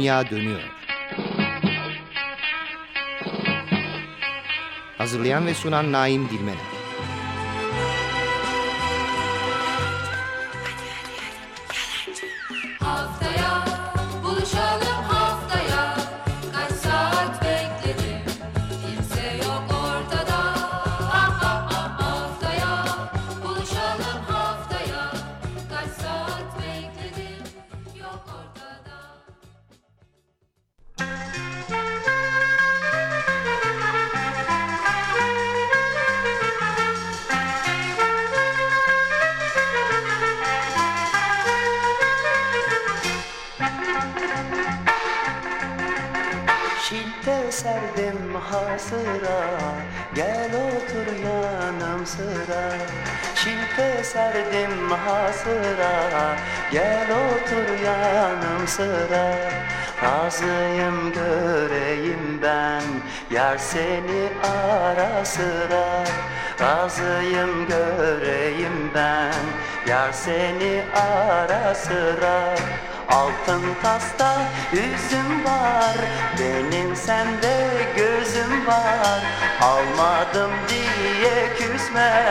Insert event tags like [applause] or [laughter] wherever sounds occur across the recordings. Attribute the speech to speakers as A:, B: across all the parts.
A: Dünya Dönüyor. Hazırlayan ve sunan Naim Dilmener.
B: Sıra. Razıyım göreyim ben. Yar seni ara sıra. Razıyım göreyim ben. Yar seni ara sıra Altın tasta üzüm var Benim sende gözüm var. Almadım diye küsme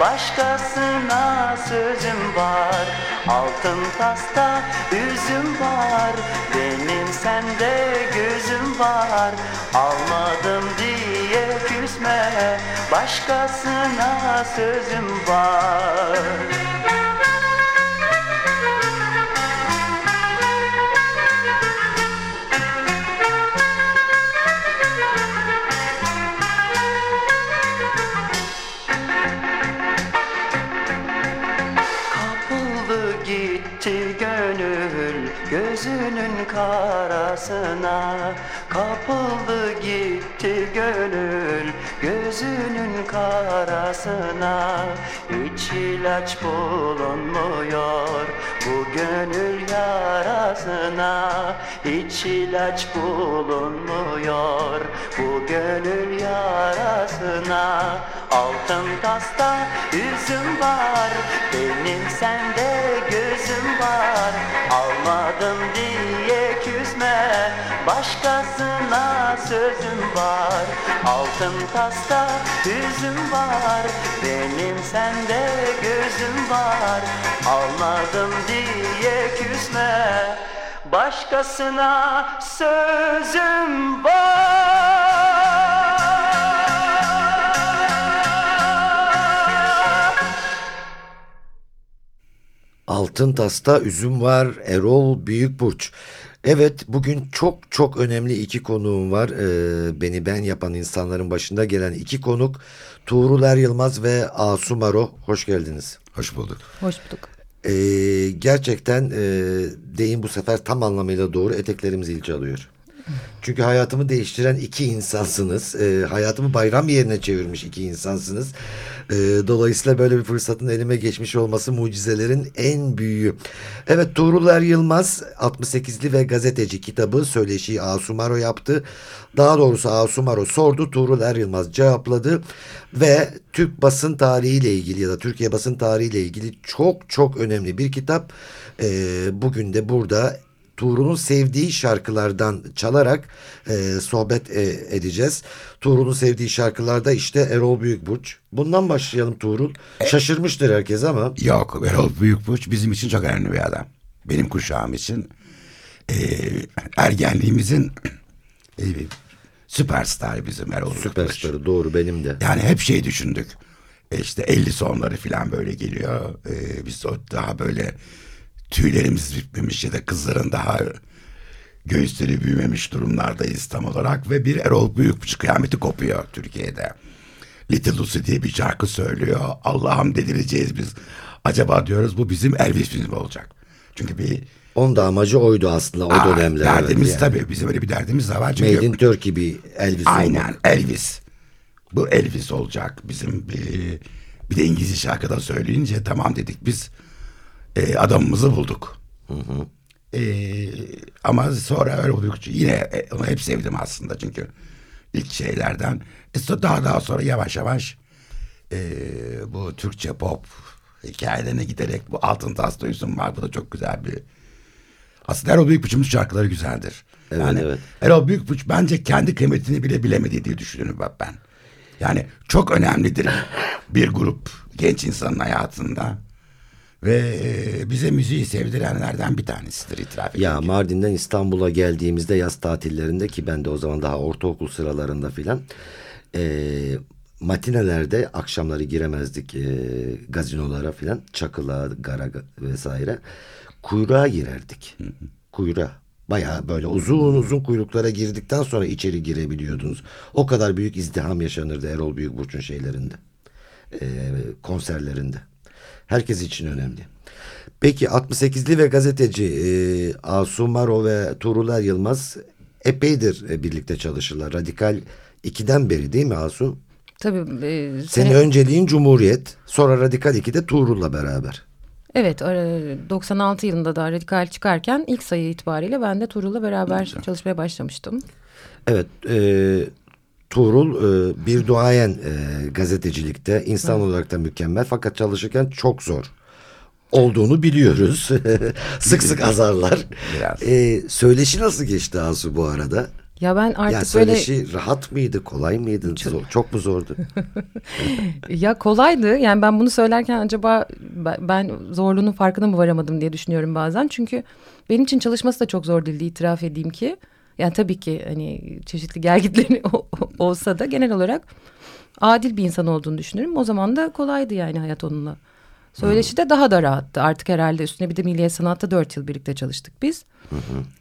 B: Başkasına sözüm var. Altın tasta üzüm var Benim sende gözüm var. Almadım diye küsme Başkasına sözüm var karasına Kapıldı gitti gönül gözünün karasına. Hiç ilaç bulunmuyor bu gönül yarasına. Hiç ilaç bulunmuyor bu gönül yarasına. Altın tasta üzüm var benim sende gözüm var. Almadım diye küsme Başkasına sözüm var. Altın tasta üzüm var. Benim sende gözüm var. Almadım diye küsme. Başkasına sözüm var.
C: Altın Tas'ta üzüm var Erol Büyükburç. Evet bugün çok çok önemli iki konuğum var. Ee, beni ben yapan insanların başında gelen iki konuk. Tuğrul Er Yılmaz ve Asu Maro. Hoş geldiniz.
D: Hoş bulduk.
E: Hoş bulduk.
C: Ee, gerçekten e, deyim bu sefer tam anlamıyla doğru eteklerimiz ilçe alıyor. Çünkü hayatımı değiştiren iki insansınız. E, hayatımı bayram yerine çevirmiş iki insansınız. E, dolayısıyla böyle bir fırsatın elime geçmiş olması mucizelerin en büyüğü. Evet Tuğrul Er Yılmaz 68'li ve gazeteci kitabı söyleşiyi Asumaro yaptı. Daha doğrusu Asumaro sordu. Tuğrul Er Yılmaz cevapladı. Ve Türk basın tarihiyle ilgili ya da Türkiye basın tarihiyle ilgili çok çok önemli bir kitap. E, bugün de burada Tuğrul'un sevdiği şarkılardan çalarak e, sohbet e, edeceğiz. Tuğrul'un sevdiği şarkılarda işte Erol Büyükburç. Bundan başlayalım Tuğrul. E, Şaşırmıştır herkes ama.
D: Yok Erol Büyükburç bizim için çok önemli bir adam. Benim kuşağım için. E, ergenliğimizin e, süperstar bizim Erol
C: Süperstarı doğru benim de.
D: Yani hep şey düşündük. E işte 50 sonları falan böyle geliyor. E, biz daha böyle tüylerimiz bitmemiş ya da kızların daha göğüsleri büyümemiş durumlardayız tam olarak ve bir Erol Büyükbuç kıyameti kopuyor Türkiye'de. Little Lucy diye bir şarkı söylüyor. Allah'ım delireceğiz biz. Acaba diyoruz bu bizim Elvis film olacak. Çünkü bir
C: onun da amacı oydu aslında o Aa, dönemlerde.
D: Derdimiz yani. tabii bizim öyle bir derdimiz de var.
C: Çünkü Made in Turkey bir Elvis
D: Aynen olmak. Elvis. Bu Elvis olacak bizim bir, bir de İngilizce şarkıda söyleyince tamam dedik biz e, adamımızı bulduk. Hı hı. E, ama sonra öyle oldukça yine e, onu hep sevdim aslında çünkü ilk şeylerden. E, daha daha sonra yavaş yavaş e, bu Türkçe pop hikayelerine giderek bu Altın Tas Duysun var. Bu da çok güzel bir Aslında Erol Büyükbuç'un şarkıları güzeldir.
C: Evet,
D: yani
C: evet.
D: Erol Büyükbuç bence kendi kıymetini bile bilemedi diye düşünüyorum ben. Yani çok önemlidir bir grup genç insanın hayatında. Ve e, bize müziği sevdirenlerden bir tanesidir itiraf edeyim.
C: Ya Mardin'den İstanbul'a geldiğimizde yaz tatillerinde ki ben de o zaman daha ortaokul sıralarında filan e, matinelerde akşamları giremezdik e, gazinolara filan çakıla, gara vesaire kuyruğa girerdik. Kuyruğa. Bayağı böyle uzun uzun kuyruklara girdikten sonra içeri girebiliyordunuz. O kadar büyük izdiham yaşanırdı Erol Büyükburç'un şeylerinde. E, konserlerinde. Herkes için önemli. Peki 68'li ve gazeteci e, Asu Maro ve Tuğrul Yılmaz epeydir e, birlikte çalışırlar. Radikal 2'den beri değil mi Asu?
E: Tabii. E,
C: Senin
E: sene-
C: önceliğin Cumhuriyet, sonra Radikal 2'de Tuğrul'la beraber.
E: Evet, e, 96 yılında da Radikal çıkarken ilk sayı itibariyle ben de Tuğrul'la beraber çalışmaya başlamıştım.
C: Evet, e, Tuğrul e, bir duayen e, gazetecilikte, insan olarak da mükemmel fakat çalışırken çok zor olduğunu biliyoruz. [laughs] sık sık azarlar.
D: Biraz.
C: E, söyleşi nasıl geçti Asu bu arada?
E: Ya ben artık
C: ya
E: böyle
C: söyleşi rahat mıydı, kolay mıydı, zor- çok mu zordu? [laughs]
E: ya kolaydı. Yani ben bunu söylerken acaba ben- ben zorluğunun farkına mı varamadım diye düşünüyorum bazen. Çünkü benim için çalışması da çok zor değildi itiraf edeyim ki. Yani tabii ki hani çeşitli gelgitleri [laughs] olsa da genel olarak adil bir insan olduğunu düşünüyorum. O zaman da kolaydı yani hayat onunla. Söyleşi de daha da rahattı. Artık herhalde üstüne bir de Milliye Sanat'ta dört yıl birlikte çalıştık biz.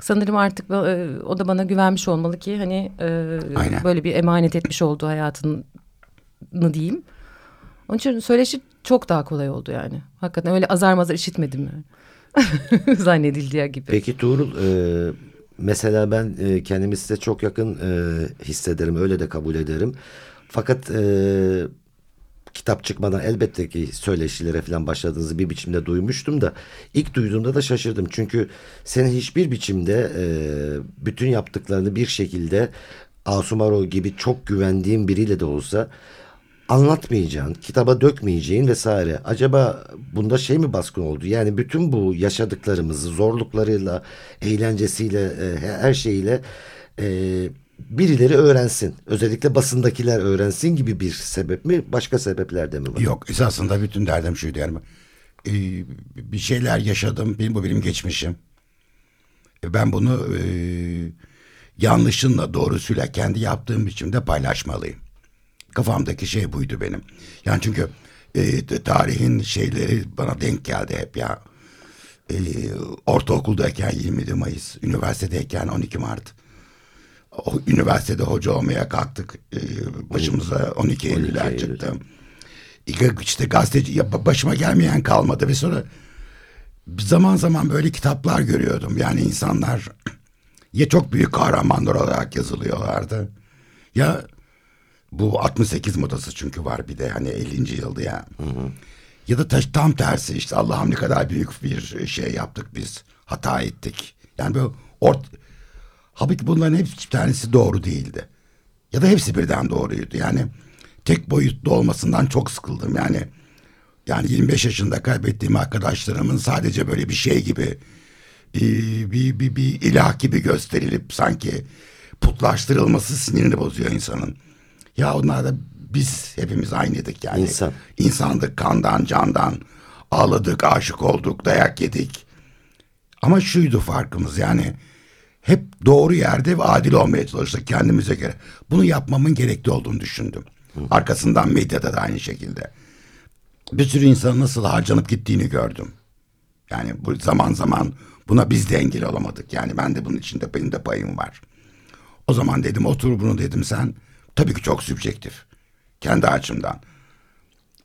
E: Sanırım artık e, o da bana güvenmiş olmalı ki hani e,
D: Aynen.
E: böyle bir emanet etmiş olduğu hayatını diyeyim. Onun için söyleşi çok daha kolay oldu yani. Hakikaten öyle azar mazar işitmedim yani. [laughs] Zannedildiği gibi.
C: Peki Tuğrul, e, mesela ben e, kendimi size çok yakın e, hissederim, öyle de kabul ederim. Fakat e, kitap çıkmadan elbette ki söyleşilere falan başladığınızı bir biçimde duymuştum da ilk duyduğumda da şaşırdım. Çünkü senin hiçbir biçimde e, bütün yaptıklarını bir şekilde Asumaro gibi çok güvendiğin biriyle de olsa anlatmayacağın, kitaba dökmeyeceğin vesaire. Acaba bunda şey mi baskın oldu? Yani bütün bu yaşadıklarımızı zorluklarıyla, eğlencesiyle, e, her şeyiyle e, birileri öğrensin. Özellikle basındakiler öğrensin gibi bir sebep mi? Başka sebepler de mi var?
D: Yok esasında bütün derdim şuydu yani. Ee, bir şeyler yaşadım. Benim, bu benim geçmişim. E, Ben bunu e, yanlışınla doğrusuyla kendi yaptığım biçimde paylaşmalıyım. Kafamdaki şey buydu benim. Yani çünkü e, tarihin şeyleri bana denk geldi hep ya. E, ortaokuldayken 27 Mayıs, üniversitedeyken 12 Mart. O, üniversitede hoca olmaya kalktık. E, başımıza 12 Eylül'ler
C: Eylül.
D: çıktı. İşte- İşte gazeteci ya ba- başıma gelmeyen kalmadı ve sonra zaman zaman böyle kitaplar görüyordum. Yani insanlar ya çok büyük kahramanlar olarak yazılıyorlardı. Ya bu 68 modası çünkü var bir de hani 50. yıldı ya. Ya da taş, tam tersi işte Allah'ım ne kadar büyük bir şey yaptık biz. Hata ettik. Yani böyle ort Halbuki bunların hepsi bir tanesi doğru değildi. Ya da hepsi birden doğruydu. Yani tek boyutlu olmasından çok sıkıldım. Yani yani 25 yaşında kaybettiğim arkadaşlarımın sadece böyle bir şey gibi e, bir, bir, bir ilah gibi gösterilip sanki putlaştırılması sinirini bozuyor insanın. Ya onlar da biz hepimiz aynıydık yani.
C: İnsan.
D: İnsandık kandan candan. Ağladık, aşık olduk, dayak yedik. Ama şuydu farkımız yani hep doğru yerde ve adil olmaya çalıştık kendimize göre. Bunu yapmamın gerekli olduğunu düşündüm. Arkasından medyada da aynı şekilde. Bir sürü insanın nasıl harcanıp gittiğini gördüm. Yani bu zaman zaman buna biz de engel olamadık. Yani ben de bunun içinde benim de payım var. O zaman dedim otur bunu dedim sen. Tabii ki çok sübjektif. Kendi açımdan.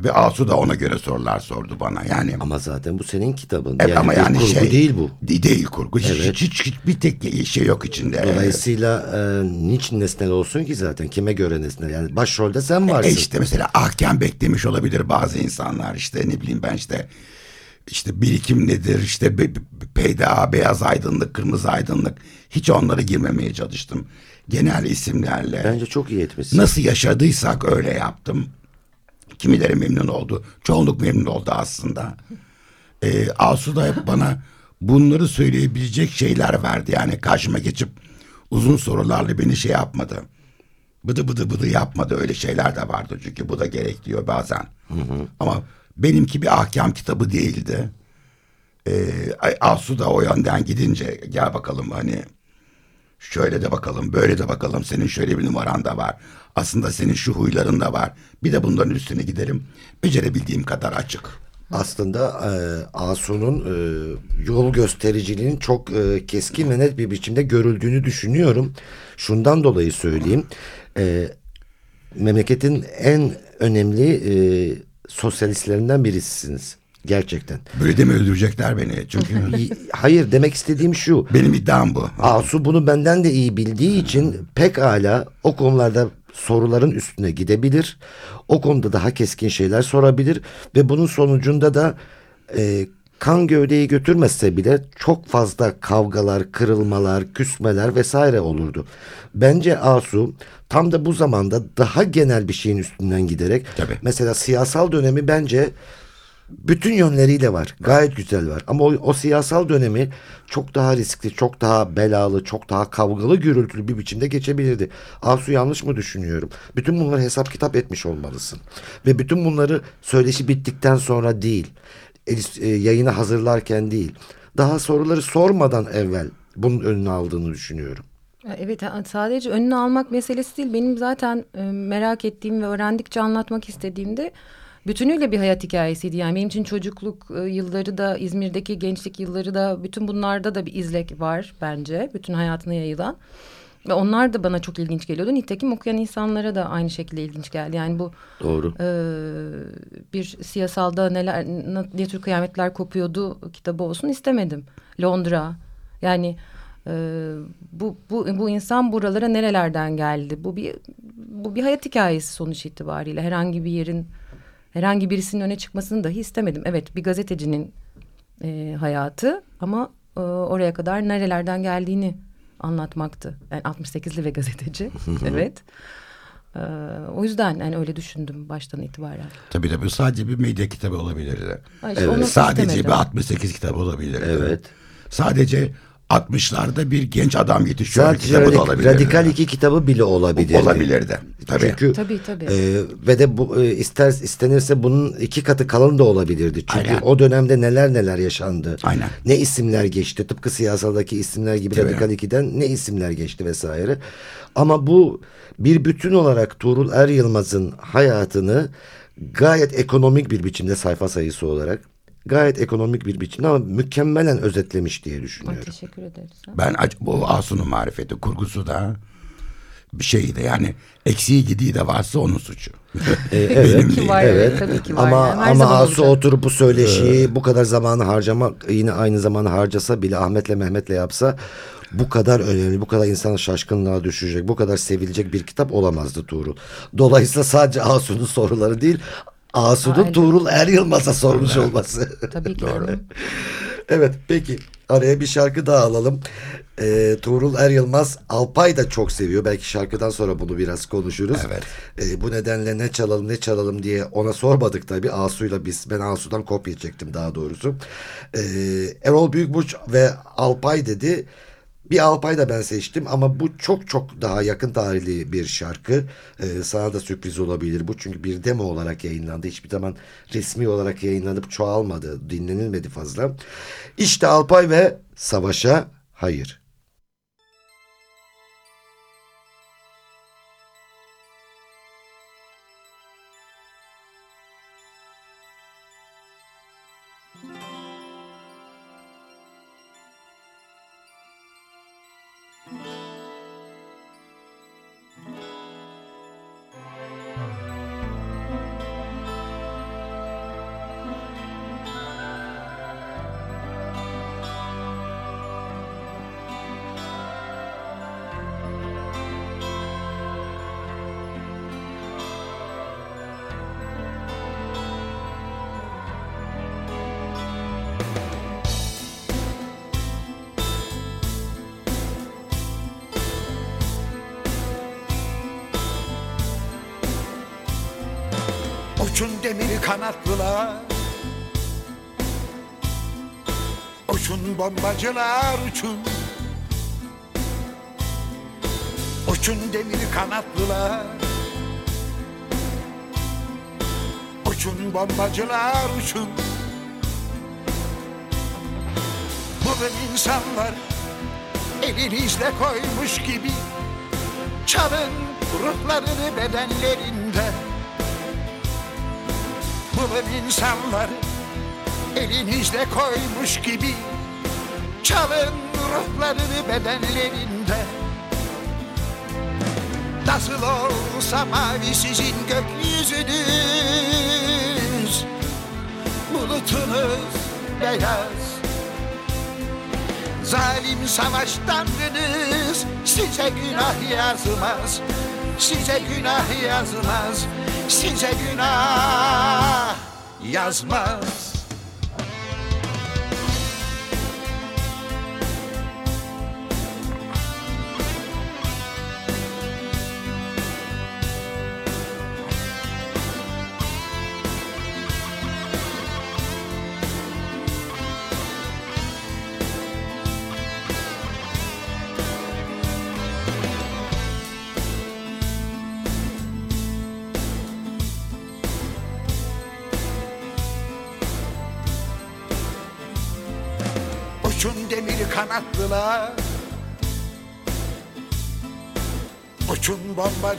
D: Ve Asu da ona göre sorular sordu bana. Yani
C: Ama zaten bu senin kitabın.
D: Evet,
C: yani
D: ama yani
C: kurgu
D: şey
C: değil bu.
D: de- Değil kurgu. Hiç-
C: Evet.
D: Hiç, hiç, hiç bir tek şey yok içinde.
C: Dolayısıyla e, niçin nesnel olsun ki zaten? Kime göre nesnel? Yani başrolde sen varsın.
D: E işte mesela ahkam beklemiş olabilir bazı insanlar işte ne bileyim ben işte işte birikim nedir işte be, be- peyda beyaz aydınlık kırmızı aydınlık hiç onlara girmemeye çalıştım. Genel isimlerle
C: Bence çok iyi etmişsin.
D: nasıl yaşadıysak öyle yaptım. Kimileri memnun oldu. Çoğunluk memnun oldu aslında. Ee, Asu da hep bana bunları söyleyebilecek şeyler verdi. Yani karşıma geçip uzun sorularla beni şey yapmadı. Bıdı bıdı bıdı yapmadı öyle şeyler de vardı çünkü bu da gerek diyor bazen. Ama benimki bir ahkam kitabı değildi. Ee, Asu da o yönden gidince gel bakalım hani şöyle de bakalım böyle de bakalım senin şöyle bir numaran da var. Aslında senin şu huyların da var. Bir de bunların üstüne gidelim. Becerebildiğim kadar açık.
C: Aslında e, Asu'nun e, yol göstericiliğinin çok e, keskin ve net bir biçimde görüldüğünü düşünüyorum. Şundan dolayı söyleyeyim. E, memleketin en önemli e, sosyalistlerinden birisiniz. Gerçekten.
D: Böyle de mi öldürecekler beni? Çünkü [laughs]
C: Hayır demek istediğim şu.
D: benim iddiam bu.
C: Asu bunu benden de iyi bildiği için pekala o konularda soruların üstüne gidebilir. O konuda daha keskin şeyler sorabilir ve bunun sonucunda da e, kan gövdeyi götürmese bile çok fazla kavgalar, kırılmalar, küsmeler vesaire olurdu. Bence Asu tam da bu zamanda daha genel bir şeyin üstünden giderek
D: Tabii.
C: mesela siyasal dönemi bence bütün yönleriyle var. Gayet güzel var. Ama o, o siyasal dönemi çok daha riskli, çok daha belalı, çok daha kavgalı, gürültülü bir biçimde geçebilirdi. Asu yanlış mı düşünüyorum? Bütün bunları hesap kitap etmiş olmalısın. Ve bütün bunları söyleşi bittikten sonra değil, e, yayını hazırlarken değil, daha soruları sormadan evvel bunun önünü aldığını düşünüyorum.
E: Evet sadece önünü almak meselesi değil. Benim zaten e, merak ettiğim ve öğrendikçe anlatmak istediğimde bütünüyle bir hayat hikayesiydi. Yani benim için çocukluk e, yılları da İzmir'deki gençlik yılları da bütün bunlarda da bir izlek var bence. Bütün hayatına yayılan. Ve onlar da bana çok ilginç geliyordu. Nitekim okuyan insanlara da aynı şekilde ilginç geldi. Yani bu
C: Doğru.
E: e, bir siyasalda neler ne, ne tür kıyametler kopuyordu kitabı olsun istemedim. Londra yani e, bu bu bu insan buralara nerelerden geldi? Bu bir bu bir hayat hikayesi sonuç itibariyle herhangi bir yerin herhangi birisinin öne çıkmasını dahi istemedim. Evet bir gazetecinin e, hayatı ama e, oraya kadar nerelerden geldiğini anlatmaktı. Yani 68'li ve gazeteci. evet. E, o yüzden yani öyle düşündüm baştan itibaren.
D: Tabii tabii sadece bir medya kitabı olabilirdi.
E: Ay işte onu
D: Sadece
E: istemedim.
D: bir 68 kitabı olabilirdi.
C: Evet.
D: Sadece 60'larda bir genç adam yetişiyor
C: Sadece
D: kitabı da
C: radik-
D: olabilirdi.
C: radikal iki kitabı bile olabilirdi.
D: Olabilirdi. Tabii.
C: Çünkü
E: Tabii, tabii.
C: e, ve de bu e, ister istenirse bunun iki katı kalın da olabilirdi. Çünkü
D: Aynen.
C: o dönemde neler neler yaşandı.
D: Aynen.
C: Ne isimler geçti. Tıpkı siyasaldaki isimler gibi
D: Tabii.
C: Radikal 2'den ne isimler geçti vesaire. Ama bu bir bütün olarak Tuğrul Er Yılmaz'ın hayatını gayet ekonomik bir biçimde sayfa sayısı olarak gayet ekonomik bir biçimde ama mükemmelen özetlemiş diye
E: Ay,
C: düşünüyorum.
E: teşekkür ederiz.
D: Ben ac- bu Asu'nun marifeti kurgusu da bir şeydi yani eksiği gidiği de varsa onun suçu. [laughs] Benim
E: Ki
D: değil.
E: var,
C: Evet.
E: tabii ki var.
C: Ama
E: yani. Her
C: ama Asu oturup bu söyleşiyi bu kadar zamanı harcamak yine aynı zamanı harcasa bile Ahmet'le Mehmet'le yapsa bu kadar önemli, bu kadar insanı şaşkınlığa düşürecek, bu kadar sevilecek bir kitap olamazdı Tuğrul. Dolayısıyla sadece Asu'nun soruları değil, Asu'nun
E: Aynen.
C: Tuğrul Er Yılmaz'a sormuş olması.
E: Tabii ki. canım.
C: evet peki araya bir şarkı daha alalım. Ee, Tuğrul Er Yılmaz Alpay da çok seviyor. Belki şarkıdan sonra bunu biraz konuşuruz.
D: Evet.
C: Ee, bu nedenle ne çalalım ne çalalım diye ona sormadık tabii. Asu'yla biz. Ben Asu'dan kopya çektim daha doğrusu. Ee, Erol Büyükburç ve Alpay dedi. Bir Alpay da ben seçtim ama bu çok çok daha yakın tarihli bir şarkı. Ee, sana da sürpriz olabilir bu. Çünkü bir demo olarak yayınlandı. Hiçbir zaman resmi olarak yayınlanıp çoğalmadı. Dinlenilmedi fazla. İşte Alpay ve Savaşa Hayır.
F: Uçun demir kanatlılar. Uçun bombacılar uçun. Uçun demir kanatlılar. Uçun bombacılar uçun. Bugün insanlar elinizle koymuş gibi Çalın ruhlarını Bulun insanları elinizle koymuş gibi Çalın ruhlarını bedenlerinde. Nasıl olsa mavi sizin gökyüzünüz. Bulutunuz beyaz. Zalim savaştandınız Size günah yazmaz Size günah yazmaz Size günah yazmaz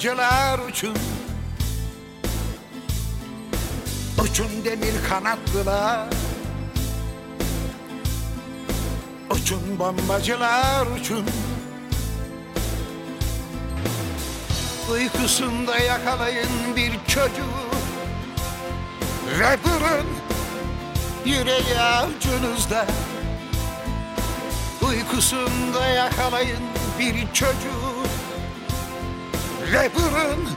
F: bombacılar uçun. Uçun demir kanatlılar. Uçun bombacılar uçun. Uykusunda yakalayın bir çocuğu. Ve durun yüreği avucunuzda. Uykusunda yakalayın bir çocuğu Vurun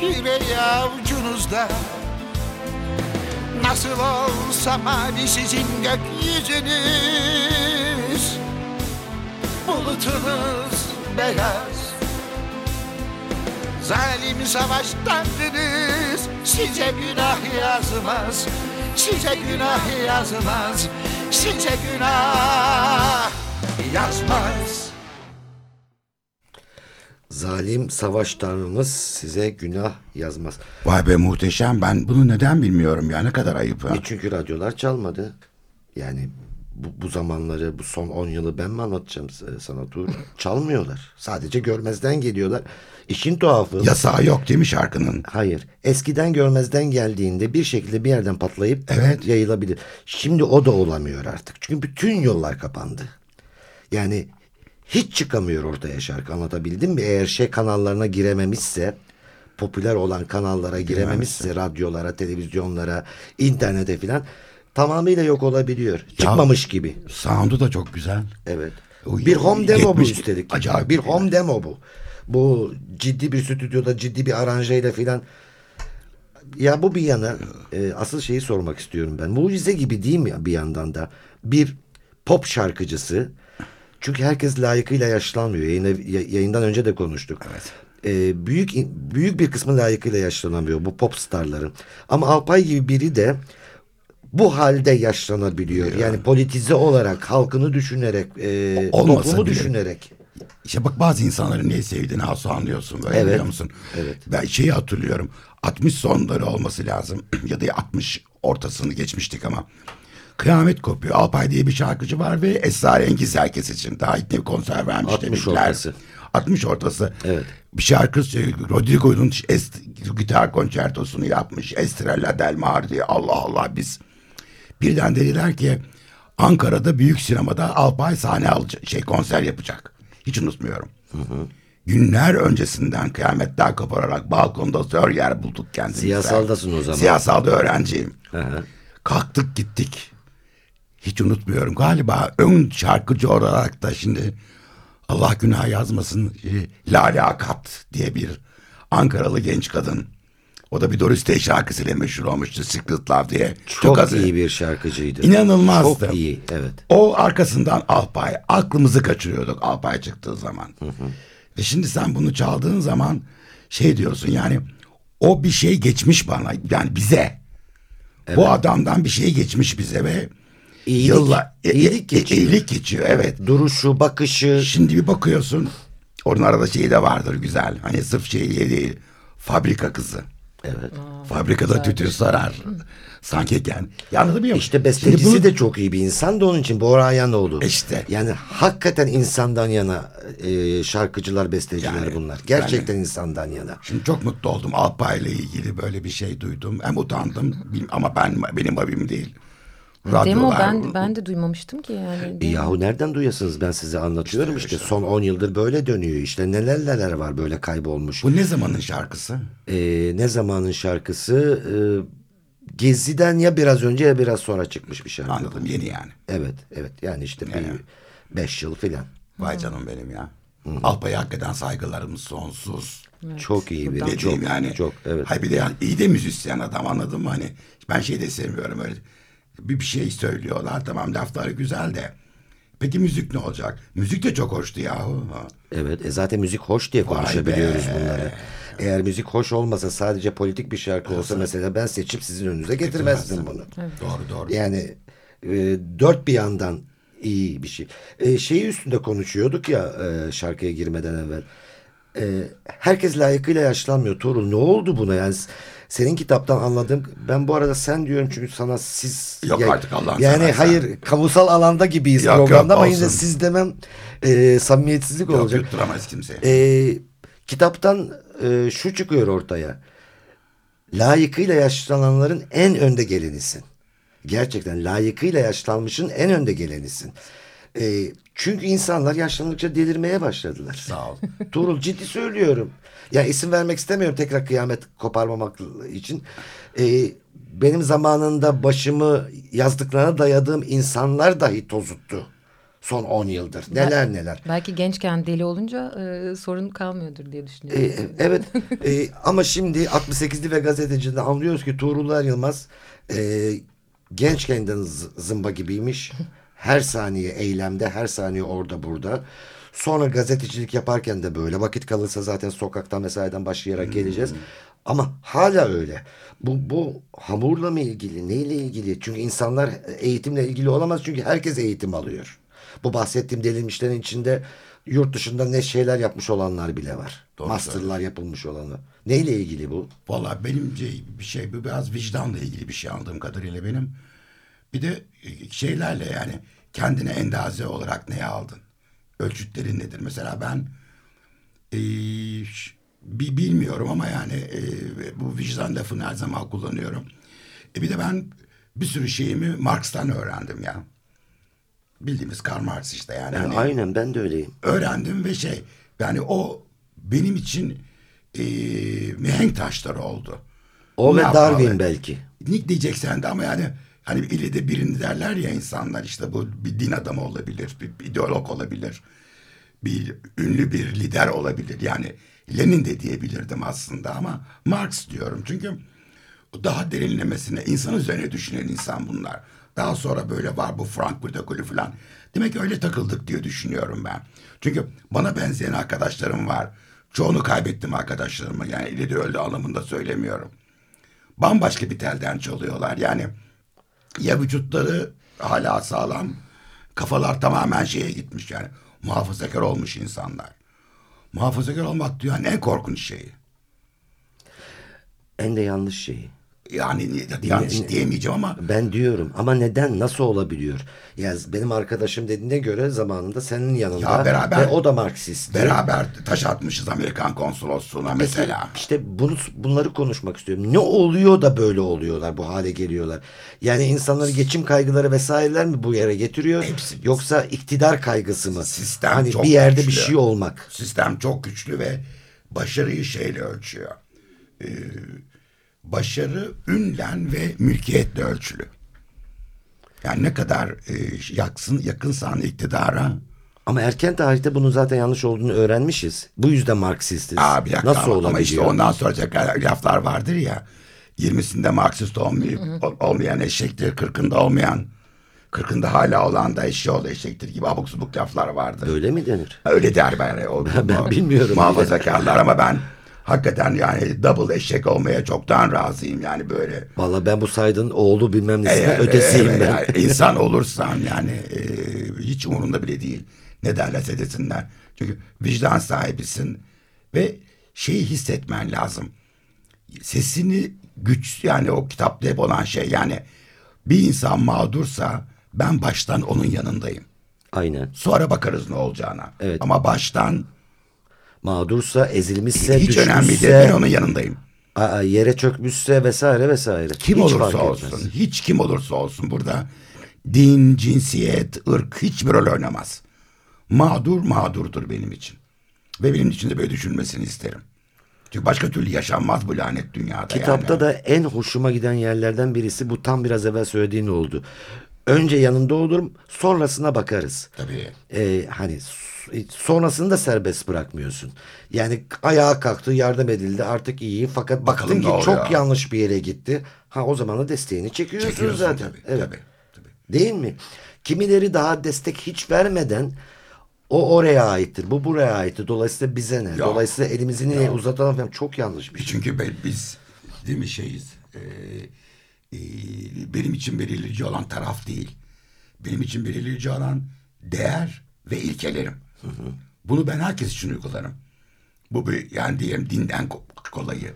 F: yüreği avucunuzda Nasıl olsa mavi sizin gökyüzünüz. Bulutunuz beyaz. Zalim savaştandınız. Size günah yazmaz. Size günah yazmaz. Size günah yazmaz
C: Zalim savaş tanrımız size günah yazmaz.
D: Vay be muhteşem ben bunu neden bilmiyorum ya ne kadar ayıp ha.
C: E çünkü radyolar çalmadı. Yani bu, bu zamanları, bu son 10 yılı ben mi anlatacağım e, sana Tuğ? [laughs] Çalmıyorlar. Sadece görmezden geliyorlar. İşin tuhafı...
D: Yasağı yok değil mi şarkının?
C: Hayır. Eskiden görmezden geldiğinde bir şekilde bir yerden patlayıp
D: Evet.
C: yayılabilir. Şimdi o da olamıyor artık. Çünkü bütün yollar kapandı. Yani hiç çıkamıyor ortaya şarkı anlatabildim mi? Eğer şey kanallarına girememişse popüler olan kanallara girememişse radyolara, televizyonlara, internete filan tamamıyla yok olabiliyor. Çıkmamış gibi.
D: Sound'u da çok güzel.
C: Evet.
D: O
C: Bir home demo bu
D: 70
C: üstelik.
D: acayip
C: bir
D: bir
C: home demo bu. Bu ciddi bir stüdyoda ciddi bir aranjeyle filan. Ya bu bir yana e, asıl şeyi sormak istiyorum ben. Mucize gibi değil mi bir yandan da bir pop şarkıcısı çünkü herkes layıkıyla yaşlanmıyor. Yayına, ya- yayından önce de konuştuk. E, büyük büyük bir kısmı layıkıyla yaşlanamıyor bu pop starların. Ama Alpay gibi biri de bu halde yaşlanabiliyor. Yani politize olarak, halkını düşünerek, e,
D: Olmasa
C: toplumu
D: bile.
C: düşünerek.
D: İşte bak bazı insanların neyi sevdiğini az anlıyorsun böyle
C: Evet.
D: biliyor musun?
C: Evet.
D: Ben şeyi hatırlıyorum. 60 sonları olması lazım. [clears throat] ya da 60 ortasını geçmiştik ama. Kıyamet kopuyor. Alpay diye bir şarkıcı var ve Esrarengiz herkes için. Daha ilk bir konser vermiş
C: 60
D: demişler.
C: ortası.
D: 60 ortası.
C: Evet.
D: Bir şarkı. Rodrigo'nun gitar konçertosunu yapmış. Estrella Del Mar diye. Allah Allah biz. Birden dediler ki Ankara'da büyük sinemada Alpay sahne alacak, şey konser yapacak. Hiç unutmuyorum. Günler öncesinden kıyametler kopararak balkonda zor yer bulduk kendimize.
C: Siyasaldasın o zaman.
D: Siyasalda öğrenciyim.
C: hı.
D: Kalktık gittik. Hiç unutmuyorum. Galiba ön şarkıcı olarak da şimdi Allah günah yazmasın e, Lale Akat diye bir Ankaralı genç kadın. O da bir Doris Day şarkısıyla meşhur olmuştu. Secret Love diye.
C: Çok,
D: az-
C: iyi bir şarkıcıydı.
D: İnanılmazdı.
C: Çok iyi, evet.
D: O arkasından Alpay. Aklımızı kaçırıyorduk Alpay çıktığı zaman. Ve şimdi sen bunu çaldığın zaman şey diyorsun yani o bir şey geçmiş bana yani bize. Bu adamdan bir şey geçmiş bize ve
C: İyilik,
D: Yılla, e-
C: iyilik
D: e-
C: geçiyor.
D: iyilik geçiyor evet.
C: Duruşu, bakışı.
D: Şimdi bir bakıyorsun onun arada şeyi de vardır güzel. Hani sırf şey değil. Fabrika kızı.
C: Evet.
D: Fabrikada tütün sarar. Sanki yani. Ya anladın mı?
C: İşte bestecisi
D: bunu-
C: de çok iyi bir insan da onun için Bora Ayanoğlu.
D: İşte.
C: Yani hakikaten insandan yana e, şarkıcılar, besteciler
D: Yani,
C: bunlar. Gerçekten insandan yana.
D: Şimdi çok mutlu oldum. Alpay ile ilgili böyle bir şey duydum. Hem utandım ama ben benim abim değil.
E: Demo
D: Radyolar-
E: ben ben de duymamıştım ki yani.
C: E, yahu nereden duyasınız ben size anlatıyorum işte, son 10 yıldır böyle dönüyor işte neler neler var böyle kaybolmuş.
D: Bu ne zamanın şarkısı?
C: E, ne zamanın şarkısı e, Gezi'den ya biraz önce ya biraz sonra çıkmış bir şarkı.
D: Anladım yeni yani.
C: Evet evet yani işte bir
D: Yani.
C: 5 yıl filan.
D: Vay canım benim ya. Alpay'a hakikaten saygılarımız sonsuz.
C: Çok iyi biri.
D: Ne
C: Çok,
D: yani.
C: çok evet.
D: Hayır bir de yani iyi de müzisyen adam anladın mı? Hani ben şey de sevmiyorum öyle. Bir, bir şey söylüyorlar tamam lafları güzel de. Peki müzik ne olacak? Müzik de çok hoştu yahu.
C: Evet e zaten müzik hoş diye konuşabiliyoruz bunları. Eğer müzik hoş olmasa sadece politik bir şarkı olsa mesela ben seçip sizin önünüze getirmezdim bunu.
D: Doğru doğru.
C: Yani e, dört bir yandan iyi bir şey. E, şeyi üstünde konuşuyorduk ya e, şarkıya girmeden evvel. E, herkes layıkıyla yaşlanmıyor Tuğrul. Ne oldu buna yani? Senin kitaptan anladım. Ben bu arada sen diyorum çünkü sana siz...
D: Yok artık Allah'ını
C: Yani
D: seversen.
C: hayır kamusal alanda gibiyiz
D: Yok,
C: programda
D: yok,
C: ama yine
D: olsun.
C: siz demem e, samimiyetsizlik
D: Yok
C: olacak.
D: yutturamaz kimse.
C: E, kitaptan e, şu çıkıyor ortaya. Layıkıyla yaşlananların en önde gelenisin. Gerçekten layıkıyla yaşlanmışın en önde gelenisin. E, çünkü insanlar yaşlandıkça delirmeye başladılar.
D: Sağ ol.
C: Tuğrul ciddi söylüyorum. Ya isim vermek istemiyorum tekrar kıyamet koparmamak için. E, benim zamanında başımı yazdıklarına dayadığım insanlar dahi tozuttu. Son 10 yıldır. Neler neler.
E: Belki gençken deli olunca e, sorun kalmıyordur diye düşünüyorum.
C: E, evet [laughs] E, ama şimdi 68'li ve gazetecide anlıyoruz ki Tuğrul Yılmaz e, gençken de zımba gibiymiş. Her saniye eylemde, her saniye orada burada. Sonra gazetecilik yaparken de böyle. Vakit kalırsa zaten sokaktan mesaiden başlayarak geleceğiz. Ama hala öyle. Bu, bu hamurla mı ilgili, neyle ilgili? Çünkü insanlar eğitimle ilgili olamaz. Çünkü herkes eğitim alıyor. Bu bahsettiğim delirmişlerin içinde yurt dışında ne şeyler yapmış olanlar bile var.
D: Doğru
C: Masterlar yapılmış olanlar. Neyle ilgili bu?
D: Valla benim şey, bir şey bu biraz vicdanla ilgili bir şey anladığım kadarıyla benim. Bir de şeylerle yani kendine endaze olarak neye aldın? Ölçütlerin nedir? Mesela ben e, bi- bilmiyorum ama yani e, bu vicdan lafını her zaman kullanıyorum. E, bir de ben bir sürü şeyimi Marx'tan öğrendim ya. Bildiğimiz Karl Marx işte yani.
C: Yani
D: Hani-
C: aynen ben de öyleyim.
D: öğrendim ve şey yani o benim için e, mihenk taşları oldu.
C: O
D: Ne
C: ve Darwin belki.
D: Ne diyeceksen de ama yani hani ileride birini derler ya insanlar işte bu bir din adamı olabilir, bir, bir ideolog olabilir, bir ünlü bir lider olabilir. Yani Lenin de diyebilirdim aslında ama Marx diyorum çünkü daha derinlemesine insan üzerine düşünen insan bunlar. Daha sonra böyle var bu Frankfurt ekolü falan. Demek ki öyle takıldık diye düşünüyorum ben. Çünkü bana benzeyen arkadaşlarım var. Çoğunu kaybettim arkadaşlarımı. Yani ileri öldü anlamında söylemiyorum. Bambaşka bir telden çalıyorlar. Yani ya vücutları hala sağlam, kafalar tamamen şeye gitmiş yani. Muhafazakar olmuş insanlar. Muhafazakar olmak dünyanın en korkunç şeyi.
C: En de yanlış şeyi.
D: Yani
C: ne-
D: diyemeyeceğim ama
C: Ben diyorum ama neden nasıl olabiliyor? Yani benim arkadaşım dediğine göre zamanında senin yanında
D: Ya beraber-
C: ve o da Marksist.
D: beraber taş atmışız Amerikan konsolosluğuna mesela.
C: İşte bunu bunları konuşmak istiyorum. Ne oluyor da böyle oluyorlar, bu hale geliyorlar? Yani insanları geçim kaygıları vesaireler mi bu yere getiriyor?
D: Hepsi.
C: Yoksa iktidar kaygısı mı?
D: Sistem
C: hani
D: çok
C: bir yerde bir
D: güçlü.
C: şey olmak.
D: Sistem çok güçlü ve başarıyı şeyle ölçüyor. Ee, başarı ünlen ve mülkiyetle ölçülü. Yani ne kadar e, yaksın, yakınsan iktidara
C: Ama erken tarihte bunun zaten yanlış olduğunu öğrenmişiz. Bu yüzden Marksistiz.
D: Bir dakika
C: Nasıl
D: ama,
C: olabiliyor?
D: ama işte ondan sonra tekrar laflar vardır ya. 20'sinde Marksist olmayıp, ol- olmayan eşektir, 40'ında olmayan, 40'ında hala olan da eşeğoğlu eşektir gibi abuk subuk laflar vardır.
C: Öyle mi denir?
D: Öyle der ben. O, [laughs]
C: Ben- bilmiyorum.
D: Muhafazakarlar ama ben Hakikaten yani double eşek olmaya çoktan razıyım yani böyle.
C: Valla ben bu saydığın oğlu bilmem nesine
D: Eğer-
C: ötesiyim
D: eğer-
C: ben.
D: eğer insan olursan yani e, hiç umurunda bile değil. Ne derlerse desinler. Çünkü vicdan sahibisin ve şeyi hissetmen lazım. Sesini güç yani o kitapta hep olan şey yani bir insan mağdursa ben baştan onun yanındayım.
C: Aynen.
D: Sonra bakarız ne olacağına.
C: Evet.
D: Ama baştan
C: Mağdursa, ezilmişse,
D: hiç önemli değil
C: düşmüşse,
D: ben onun yanındayım.
C: aa, yere çökmüşse vesaire vesaire.
D: Kim
C: Hiç
D: olursa olsun,
C: etmez.
D: hiç kim olursa olsun burada din, cinsiyet, ırk hiçbir rol oynamaz. Mağdur mağdurdur benim için. Ve benim için de böyle düşünmesini isterim. Çünkü başka türlü yaşanmaz bu lanet dünyada
C: Kitapta
D: yani.
C: da en hoşuma giden yerlerden birisi bu tam biraz evvel söylediğin oldu. Önce yanında olurum sonrasına bakarız.
D: Tabii.
C: Ee, hani sonrasını da serbest bırakmıyorsun. Yani ayağa kalktı yardım edildi artık iyi fakat baktın
D: Bakalım
C: ki
D: ne
C: çok
D: oluyor?
C: yanlış bir yere gitti. Ha o zaman da desteğini çekiyorsun,
D: Çekiyorsun
C: zaten.
D: tabii,
C: evet.
D: tabii, tabii.
C: Değil mi? Kimileri daha destek hiç vermeden o oraya aittir, bu buraya aittir. Dolayısıyla bize ne?
D: Yok.
C: Dolayısıyla elimizi niye uzatalım falan çok yanlış bir şey.
D: Çünkü be- biz değil mi şeyiz. e, e, benim için belirleyici olan taraf değil. Benim için belirleyici olan değer ve ilkelerim. Bunu ben herkes için uygularım. Bu bir yani diyelim dinden ko- kolayı.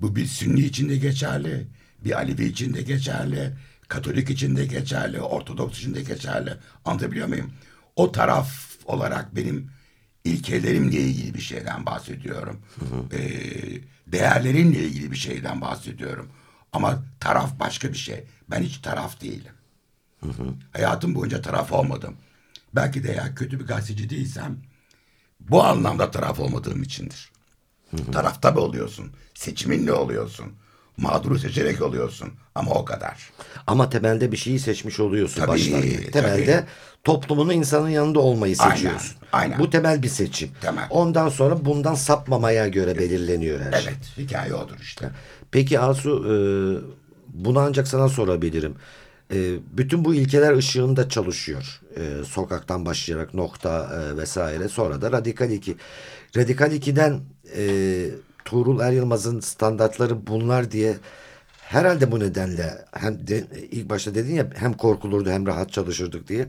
D: Bu bir Sünni için de geçerli. Bir Alevi için de geçerli. Katolik için de geçerli. Ortodoks için de geçerli. Anlatabiliyor muyum? O taraf olarak benim ilkelerimle ilgili bir şeyden bahsediyorum. Ee, değerlerimle ilgili bir şeyden bahsediyorum. Ama taraf başka bir şey. Ben hiç taraf değilim. Hayatım boyunca taraf olmadım. Belki de ya kötü bir gazeteci değilsem bu anlamda taraf olmadığım içindir. Taraf tabi oluyorsun. Seçiminle oluyorsun. Mağduru seçerek oluyorsun. Ama o kadar.
C: Ama temelde bir şeyi seçmiş oluyorsun
D: Tabii,
C: başlarken. Temelde
D: tabii.
C: toplumunun insanın yanında olmayı
D: Aynen,
C: seçiyorsun.
D: aynen.
C: Bu temel bir seçim.
D: Temel.
C: Ondan sonra bundan sapmamaya göre belirleniyor her şey.
D: Evet. Hikaye odur işte.
C: Peki Asu e, bunu ancak sana sorabilirim. E, bütün bu ilkeler ışığında çalışıyor. E, sokaktan başlayarak nokta e, vesaire. Sonra da Radikal 2. Radikal 2'den e, Tuğrul Er Yılmaz'ın standartları bunlar diye herhalde bu nedenle hem de, ilk başta dedin ya hem korkulurdu hem rahat çalışırdık diye.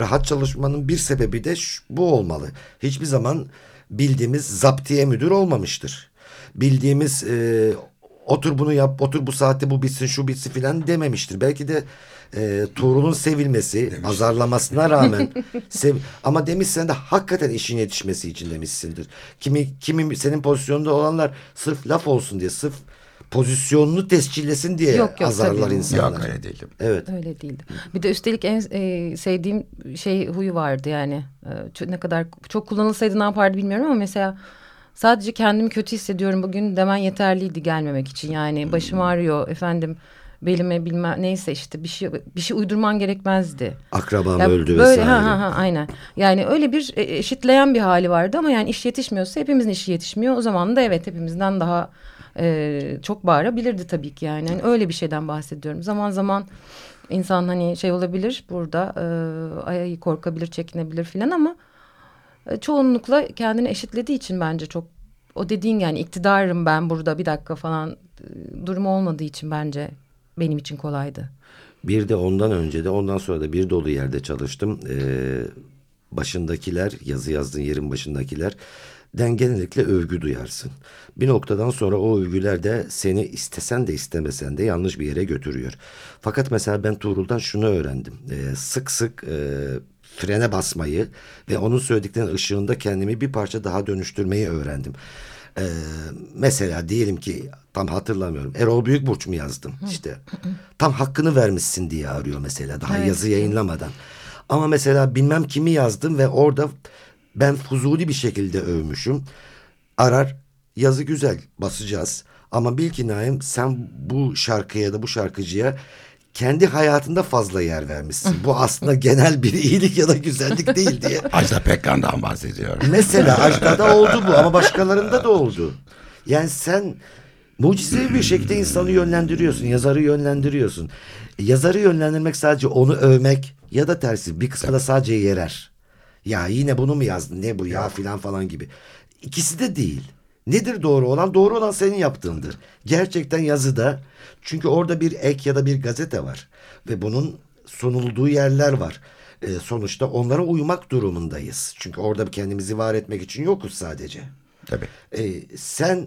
C: Rahat çalışmanın bir sebebi de şu- bu olmalı. Hiçbir zaman bildiğimiz zaptiye müdür olmamıştır. Bildiğimiz e, otur bunu yap, otur bu saatte bu bitsin, şu bitsin filan dememiştir. Belki de e, Tuğrul'un sevilmesi, azarlamasına rağmen sev ama demişsen de hakikaten işin yetişmesi için demişsindir. Kimi kimi senin pozisyonda olanlar sırf laf olsun diye, sırf pozisyonunu tescillesin diye
E: Yok, yok,
C: azarlar
E: tabii.
C: insanlar.
D: Yok öyle değilim.
C: Evet.
E: Öyle değildi. Bir de üstelik en e, sevdiğim şey huyu vardı yani. E, ne kadar çok kullanılsaydı ne yapardı bilmiyorum ama mesela sadece kendimi kötü hissediyorum bugün demen yeterliydi gelmemek için. Yani başım ağrıyor efendim belime bilmem neyse işte bir şey bir şey uydurman gerekmezdi.
C: Akrabam
E: Ya
C: öldü
E: böyle,
C: vesaire.
E: Ha, ha, ha, aynen. Yani öyle bir e, eşitleyen bir hali vardı ama yani iş yetişmiyorsa hepimizin işi yetişmiyor. O zaman da evet hepimizden daha e, çok bağırabilirdi tabii ki yani. yani. Öyle bir şeyden bahsediyorum. Zaman zaman insan hani şey olabilir burada e, ayağı korkabilir, çekinebilir filan ama e, çoğunlukla kendini eşitlediği için bence çok o dediğin yani iktidarım ben burada bir dakika falan e, durumu olmadığı için bence benim için kolaydı.
C: Bir de ondan önce de ondan sonra da bir dolu yerde çalıştım. Ee, başındakiler yazı yazdığın yerin başındakiler den genellikle övgü duyarsın. Bir noktadan sonra o övgüler de seni istesen de istemesen de yanlış bir yere götürüyor. Fakat mesela ben Tuğrul'dan şunu öğrendim. Ee, sık sık e, frene basmayı ve onun söylediklerinin ışığında kendimi bir parça daha dönüştürmeyi öğrendim. Ee, mesela diyelim ki tam hatırlamıyorum. Erol Büyükburç mu yazdım işte. Tam hakkını vermişsin diye arıyor mesela daha
E: Evet.
C: yazı yayınlamadan. Ama mesela bilmem kimi yazdım ve orada ben fuzuli bir şekilde övmüşüm. Arar yazı güzel basacağız. Ama bil ki Naim sen bu şarkıya da bu şarkıcıya kendi hayatında fazla yer vermişsin. Bu aslında [laughs] genel bir iyilik ya da güzellik değil diye. [laughs]
D: Ajda Pekkan'dan bahsediyorum.
C: Mesela Ajda'da oldu bu ama başkalarında da [laughs] oldu. Yani sen mucizevi bir şekilde insanı yönlendiriyorsun, yazarı yönlendiriyorsun. Yazarı yönlendirmek sadece onu övmek ya da tersi bir kısmı da sadece yerer. Ya yine bunu mu yazdın ne bu ya filan falan gibi. İkisi de değil. Nedir doğru olan? Doğru olan senin yaptığındır. Gerçekten yazıda çünkü orada bir ek ya da bir gazete var ve bunun sunulduğu yerler var. Ee, sonuçta onlara uymak durumundayız. Çünkü orada kendimizi var etmek için yokuz sadece.
D: Tabii.
C: Ee, sen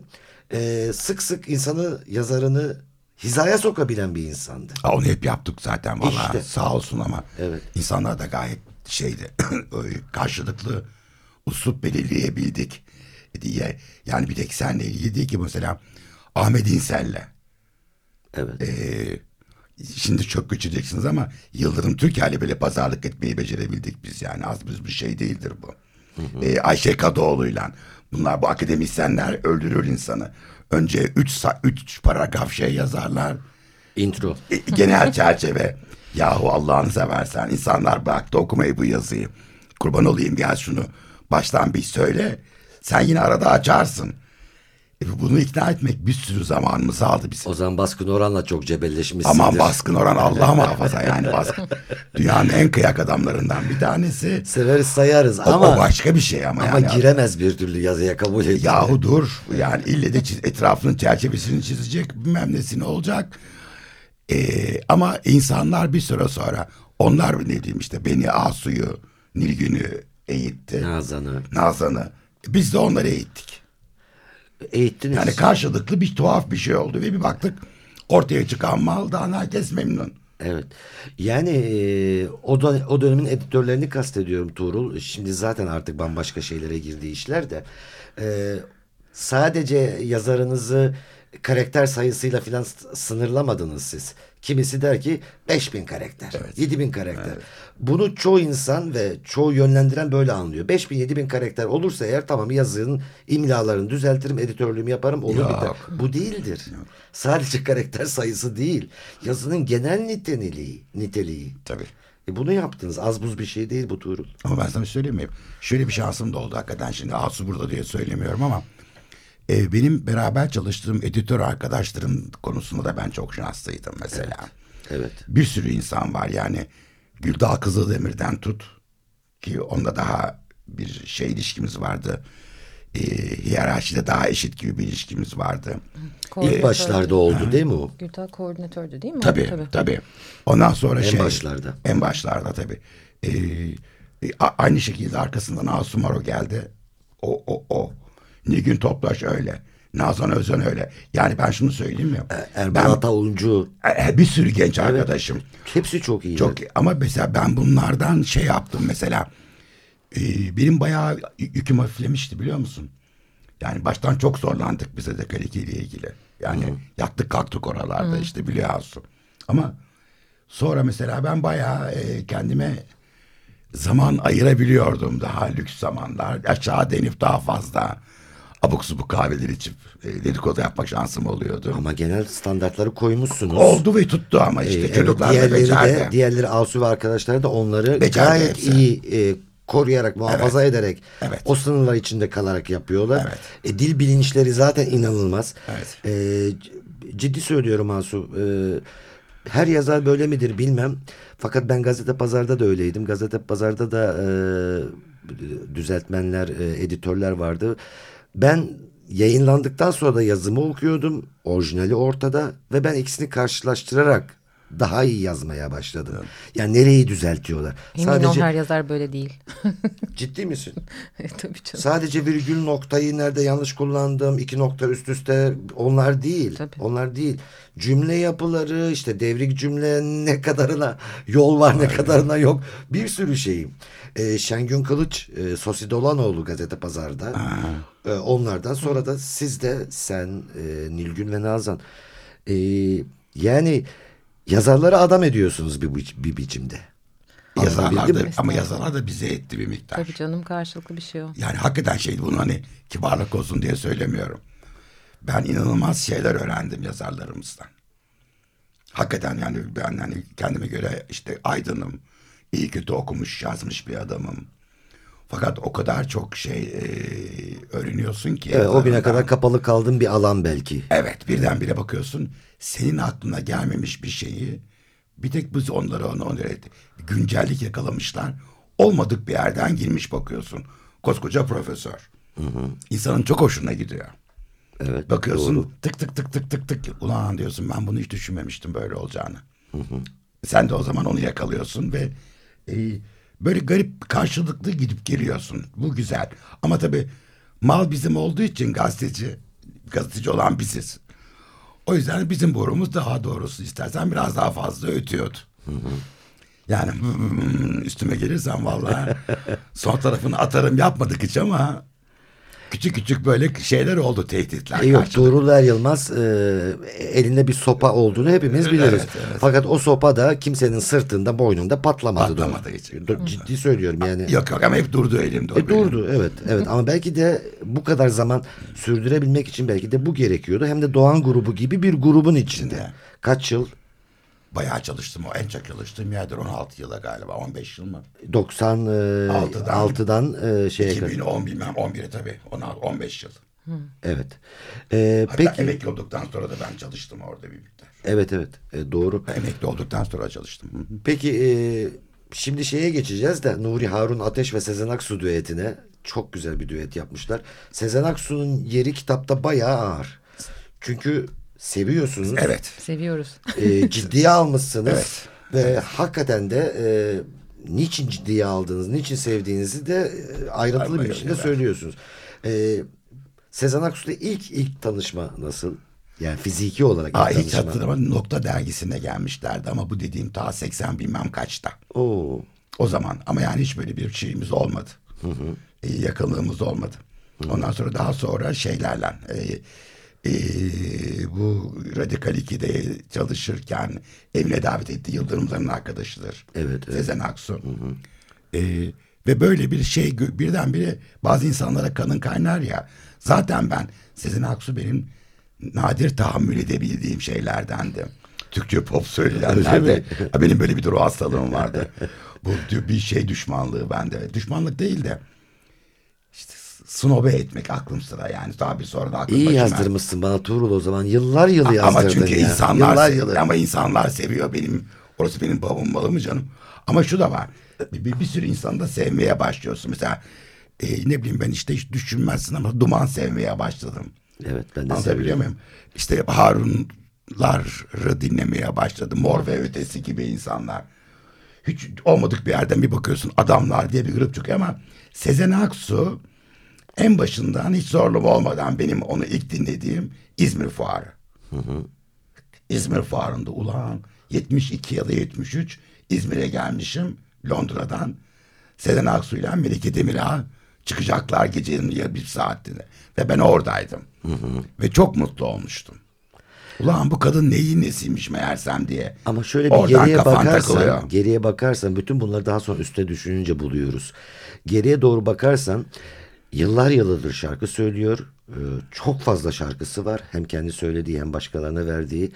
C: e, sık sık insanı yazarını hizaya sokabilen bir insandın.
D: Ha, Onu hep yaptık zaten valla
C: İşte.
D: sağ olsun ama
C: Evet.
D: insanlar da gayet şeydi [clears throat] karşılıklı usup belirleyebildik diye. Yani bir tek senle ilgili değil ki mesela Ahmet İnsel'le.
C: Evet.
D: Ee, şimdi çok küçüleceksiniz ama Yıldırım Türkiye'yle böyle pazarlık etmeyi becerebildik biz yani az biz bir şey değildir bu. Ee, Ayşe Kadıoğlu'yla bunlar bu akademisyenler öldürür insanı. Önce üç, üç paragraf şey yazarlar.
C: Intro.
D: E, genel çerçeve. [laughs] Yahu Allah'ını seversen insanlar bıraktı okumayı bu yazıyı. Kurban olayım gel şunu baştan bir söyle. Sen yine arada açarsın. E, bunu ikna etmek bir sürü zamanımızı aldı bizim.
C: O zaman baskın oranla çok cebelleşmişsindir.
D: Aman baskın oran Allah muhafaza yani baskın. [laughs] Dünyanın en kıyak adamlarından bir tanesi.
C: Severiz sayarız
D: O,
C: ama
D: o başka bir şey ama,
C: ama
D: yani.
C: giremez bir türlü yazıya kabul edilir.
D: Yahu dur yani ille de çiz- etrafının çerçevesini çizecek bilmem nesini olacak. Ee, ama insanlar bir süre sonra onlar ne diyeyim işte beni Asu'yu Nilgün'ü eğitti.
C: Nazan'ı
D: Nazan'ı. Biz de onları eğittik.
C: Eğittiniz.
D: Yani karşılıklı bir tuhaf bir şey oldu ve bir baktık ortaya çıkan maldan herkes memnun.
C: Evet. Yani e, o, dön- o dönemin editörlerini kastediyorum Tuğrul. Şimdi zaten artık bambaşka şeylere girdiği işler de. E, sadece yazarınızı karakter sayısıyla filan sınırlamadınız siz. Kimisi der ki 5000 karakter, 7000 karakter. Bunu çoğu insan ve çoğu yönlendiren böyle anlıyor. 5000 7000 karakter olursa eğer tamam yazının imlalarını düzeltirim, editörlüğümü yaparım, olur
D: Yok.
C: biter. Bu değildir. Sadece [laughs] karakter sayısı değil. Yazının genel niteliği, niteliği.
D: Tabii.
C: E bunu yaptınız. Az buz bir şey değil bu Tuğrul.
D: Ama ben sana söyleyeyim mi? Şöyle bir şansım da oldu hakikaten şimdi Asu burada diye söylemiyorum ama e, benim beraber çalıştığım editör arkadaşlarım konusunda da ben çok şanslıydım mesela.
C: Evet.
D: Bir sürü insan var yani Güldağ Kızıldemir'den tut ki onda daha bir şey ilişkimiz vardı. E, hiyerarşide daha eşit gibi bir ilişkimiz vardı.
C: İlk başlarda oldu değil mi o?
E: Gültal koordinatördü değil mi?
D: Tabii tabii. Ondan sonra
C: En
D: şey.
C: başlarda.
D: En başlarda tabii. Ee, e, a- aynı şekilde arkasından Asumaro geldi. O o o. Nilgün Toplaş öyle. Nazan Özen öyle. Yani ben şunu söyleyeyim mi?
C: Erban
D: ben
C: Atauncu.
D: e, bir sürü genç arkadaşım.
C: Hepsi çok iyi.
D: Çok ama mesela ben bunlardan şey yaptım mesela. e, benim bayağı yüküm hafiflemişti biliyor musun? Yani baştan çok zorlandık bize de Kaliki ile ilgili. Yani yattık kalktık oralarda işte biliyorsun. Ama sonra mesela ben bayağı e, kendime zaman ayırabiliyordum daha lüks zamanlar. Aşağı denip daha fazla abuk subuk kahveler içip e, dedikodu yapmak şansım oluyordu.
C: Ama genel standartları koymuşsunuz.
D: Oldu ve tuttu ama işte
C: Ee, evet,
D: çocuklar da
C: diğerleri
D: becerdi.
C: de diğerleri Asu ve arkadaşları da onları
D: Becerdi
C: gayet
D: hepsi.
C: iyi e, koruyarak muhafaza ederek
D: Evet.
C: o sınırlar içinde kalarak yapıyorlar.
D: Evet.
C: E, dil bilinçleri zaten inanılmaz.
D: Evet.
C: E, ciddi söylüyorum Asu. E, her yazar böyle midir bilmem. Fakat ben gazete pazarda da öyleydim. Gazete pazarda da e, düzeltmenler, e, editörler vardı. Ben yayınlandıktan sonra da yazımı okuyordum. Orijinali ortada ve ben ikisini karşılaştırarak daha iyi yazmaya başladım. Yani nereyi düzeltiyorlar?
E: Emin ol
C: Sadece
E: her yazar böyle değil. [laughs]
C: ciddi misin?
E: Tabii canım.
C: Sadece virgül noktayı nerede yanlış kullandım, iki nokta üst üste onlar değil.
E: Tabii.
C: Onlar değil. Cümle yapıları, işte devrik cümle ne kadarına yol var ne kadarına yok. Bir sürü şeyim. Ee, Şengün Kılıç, e, Sosi Dolanoğlu gazete pazarda. Ee, onlardan sonra da siz de sen, e, Nilgün ve Nazan. Ee, yani yazarları adam ediyorsunuz bir, bir biçimde.
D: Yazarlar da, ama yazarlar da bize etti bir miktar.
E: Tabii canım karşılıklı bir şey o.
D: Yani hakikaten şey bunu hani kibarlık olsun diye söylemiyorum. Ben inanılmaz şeyler öğrendim yazarlarımızdan. Hakikaten yani ben hani kendime göre işte aydınım, iyi kötü okumuş yazmış bir adamım. Fakat o kadar çok şey e, öğreniyorsun ki.
C: Evet, o güne kadar kapalı kaldığım bir alan belki.
D: Evet birdenbire bakıyorsun senin aklına gelmemiş bir şeyi bir tek biz onları onu onları güncellik yakalamışlar. Olmadık bir yerden girmiş bakıyorsun. Koskoca profesör. İnsanın çok hoşuna gidiyor.
C: Evet.
D: Bakıyorsun
C: doğru.
D: tık tık tık tık tık tık. Ulan diyorsun ben bunu hiç düşünmemiştim böyle olacağını. Sen de o zaman onu yakalıyorsun ve e, böyle garip karşılıklı gidip geliyorsun. Bu güzel. Ama tabii mal bizim olduğu için gazeteci, gazeteci olan biziz. O yüzden bizim borumuz daha doğrusu istersen biraz daha fazla ötüyordu. Yani üstüme gelirsen vallahi [laughs] son tarafını atarım yapmadık hiç ama küçük küçük böyle şeyler oldu tehditler.
C: E yok
D: karşılıklı.
C: Tuğrul Er Yılmaz e, elinde bir sopa olduğunu hepimiz biliriz. Fakat o sopa da kimsenin sırtında boynunda patlamadı.
D: Patlamadı hiç.
C: Ciddi söylüyorum yani.
D: Yok yok ama hep durdu elimde.
C: E, durdu evet evet ama belki de bu kadar zaman sürdürebilmek için belki de bu gerekiyordu. Hem de Doğan grubu gibi bir grubun. İçinde. Kaç yıl?
D: Bayağı çalıştım. O en çok çalıştığım yerdir 16 yıla galiba 15 yıl mı?
C: 96'dan e, şeye kadar.
D: 2010 bilmem 11'e tabii 16, 15 yıl.
C: Evet. E,
D: Hatta
C: peki
D: emekli olduktan sonra da ben çalıştım orada bir miktar.
C: evet evet e, doğru.
D: Emekli olduktan sonra çalıştım. Hı hı.
C: Peki e, şimdi şeye geçeceğiz de Nuri Harun Ateş ve Sezen Aksu düetine çok güzel bir düet yapmışlar. Sezen Aksu'nun yeri kitapta bayağı ağır. Çünkü seviyorsunuz.
D: Evet.
E: Seviyoruz.
C: E, ciddiye almışsınız.
D: Evet.
C: Ve hakikaten de e, niçin ciddiye aldığınız, niçin sevdiğinizi de e, ayrıntılı bir biçimde
D: ben.
C: söylüyorsunuz. E, Sezen Aksu'yla ilk ilk tanışma nasıl? Yani fiziki olarak ilk
D: Aa,
C: tanışma.
D: hatırlamadım. Nokta dergisine gelmişlerdi ama bu dediğim ta 80 bilmem kaçta.
C: Oo.
D: O zaman ama yani hiç böyle bir şeyimiz olmadı. E, yakınlığımız olmadı. Ondan sonra daha sonra şeylerle e, e, bu Radikal 2'de çalışırken evine davet etti. Yıldırımların arkadaşıdır.
C: Evet, evet.
D: Sezen Aksu. E, ve böyle bir şey birdenbire bazı insanlara kanın kaynar ya. Zaten ben Sezen Aksu benim nadir tahammül edebildiğim şeylerdendi. Türkçe pop söyleyenlerde. Ha, benim böyle bir ruh hastalığım vardı. Bu bir şey düşmanlığı bende. Düşmanlık değil de snobe etmek aklım sıra yani. Tabii sonra da aklım
C: İyi
D: başıma-
C: yazdırmışsın bana Tuğrul o zaman. Yıllar yılı yazdırdın
D: ama çünkü
C: ya.
D: insanlar
C: Yıllar yılı.
D: Ama insanlar seviyor benim. Orası benim babam malı mı canım? Ama şu da var. Bir, bir, bir sürü insanı da sevmeye başlıyorsun. Mesela e, ne bileyim ben işte hiç düşünmezsin ama duman sevmeye başladım.
C: Evet ben de seviyorum.
D: muyum? İşte Harunları dinlemeye başladım. Mor ve ötesi gibi insanlar. Hiç olmadık bir yerden bir bakıyorsun adamlar diye bir grup çıkıyor ama Sezen Aksu en başından hiç zorlama olmadan benim onu ilk dinlediğim İzmir Fuarı. İzmir Fuarı'nda ulan 72 ya da 73 İzmir'e gelmişim Londra'dan. Sezen Aksu ile Melike Demirağ çıkacaklar gecenin ya bir saatinde. Ve ben oradaydım. Ve çok mutlu olmuştum. Ulan bu kadın neyin nesiymiş meğersem diye.
C: Ama şöyle bir
D: Oradan
C: geriye bakarsan,
D: takılıyor.
C: geriye bakarsan bütün bunları daha sonra üste düşününce buluyoruz. Geriye doğru bakarsan yıllar yılıdır şarkı söylüyor. Ee, Çok fazla şarkısı var. Hem kendi söylediği hem başkalarına verdiği.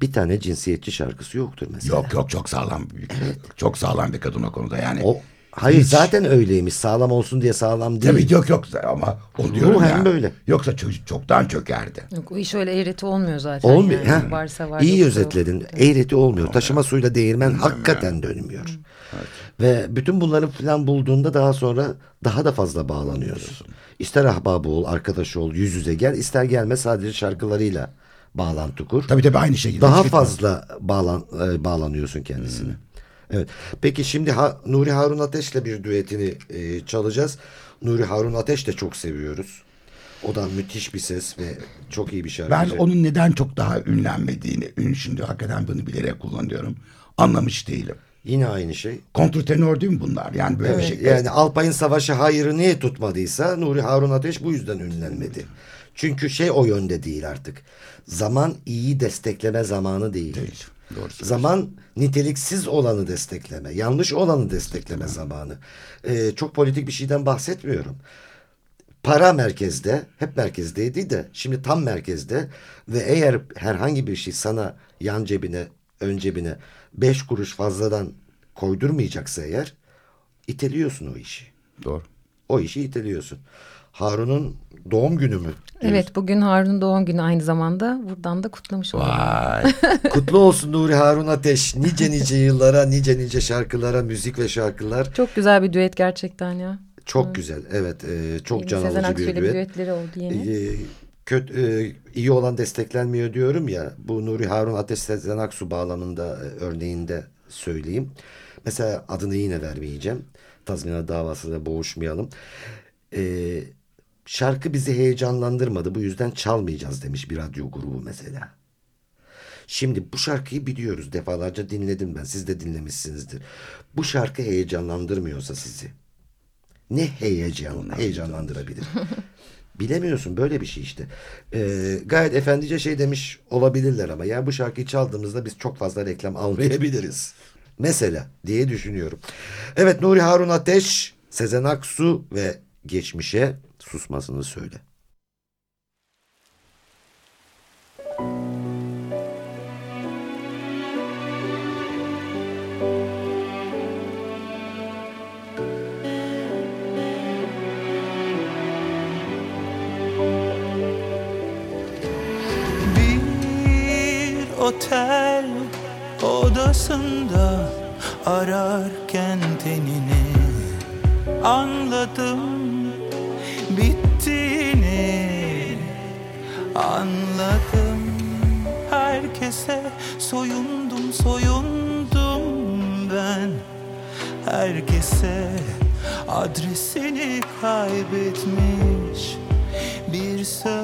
C: Bir tane cinsiyetçi şarkısı yoktur mesela.
D: Yok yok çok sağlam bir, çok sağlam bir kadın o konuda yani.
C: O hayır
D: Hiç-
C: zaten öyleymiş. Sağlam olsun diye sağlam değil.
D: Tabii yok yok ama o diyorum
C: Ruhen
D: ya.
C: böyle.
D: Yoksa ço- çoktan çökerdi.
E: Yok, o iş öyle eğreti olmuyor zaten.
C: Olmuyor.
E: Yani.
C: ha.
E: Varsa var.
C: İyi
E: yoksa yok.
C: özetledin. Eğreti olmuyor. Taşıma suyla değirmen hakikaten dönmüyor. Ve bütün bunları falan bulduğunda daha sonra daha da fazla bağlanıyorsun. İster ahbabı ol, arkadaş ol, yüz yüze gel, ister gelme sadece şarkılarıyla bağlantı kur.
D: Tabii tabii aynı şekilde.
C: Daha fazla bağlan, e, bağlanıyorsun kendisine. Evet. Peki şimdi ha, Nuri Harun Ateş'le bir düetini e, çalacağız. Nuri Harun Ateş de çok seviyoruz. O da müthiş bir ses ve çok iyi bir şarkıcı.
D: Ben onun neden çok daha ünlenmediğini, ün şimdi hakikaten bunu bilerek kullanıyorum. Anlamış değilim.
C: Yine aynı şey.
D: Kontrtenor değil mi bunlar? Yani böyle bir
C: Evet,
D: şey.
C: yani Alpay'ın savaşı hayırı niye tutmadıysa Nuri Harun Ateş bu yüzden ünlenmedi. Çünkü şey o yönde değil artık. Zaman iyi destekleme zamanı değil.
D: Değil. Doğru.
C: Zaman niteliksiz olanı destekleme, yanlış olanı destekleme zamanı. Ee, çok politik bir şeyden bahsetmiyorum. Para merkezde, hep merkezdeydi de şimdi tam merkezde ve eğer herhangi bir şey sana yan cebine, ön cebine beş kuruş fazladan koydurmayacaksa eğer iteliyorsun o işi.
D: Doğru.
C: O işi iteliyorsun. Harun'un doğum günü mü?
E: Evet bugün Harun'un doğum günü aynı zamanda. Buradan da kutlamış olalım.
D: Vay. [laughs]
C: Kutlu olsun Nuri Harun Ateş. Nice nice yıllara, nice nice şarkılara, müzik ve şarkılar.
E: Çok güzel bir düet gerçekten ya.
C: Çok güzel. Evet, e, çok
E: Yeni
C: can
E: Sezen
C: alıcı bir düet.
E: düetleri oldu yeni.
C: Ee, kötü, e, iyi olan desteklenmiyor diyorum ya. Bu Nuri Harun Ateş Sezen Aksu bağlamında e, örneğinde söyleyeyim. Mesela adını yine vermeyeceğim. Tazminat davasında boğuşmayalım. E, şarkı bizi heyecanlandırmadı. Bu yüzden çalmayacağız demiş bir radyo grubu mesela. Şimdi bu şarkıyı biliyoruz. Defalarca dinledim ben. Siz de dinlemişsinizdir. Bu şarkı heyecanlandırmıyorsa sizi. Ne heyecan, heyecanlandırabilir? [laughs] Bilemiyorsun böyle bir şey işte. Ee, gayet efendice şey demiş olabilirler ama ya bu şarkıyı çaldığımızda biz çok fazla reklam almayabiliriz. [laughs] Mesela diye düşünüyorum. Evet Nuri Harun Ateş, Sezen Aksu ve geçmişe susmasını söyle.
G: Bir otel odasında ararken tenini anladım soyundum soyundum ben. Herkese adresini kaybetmiş bir söz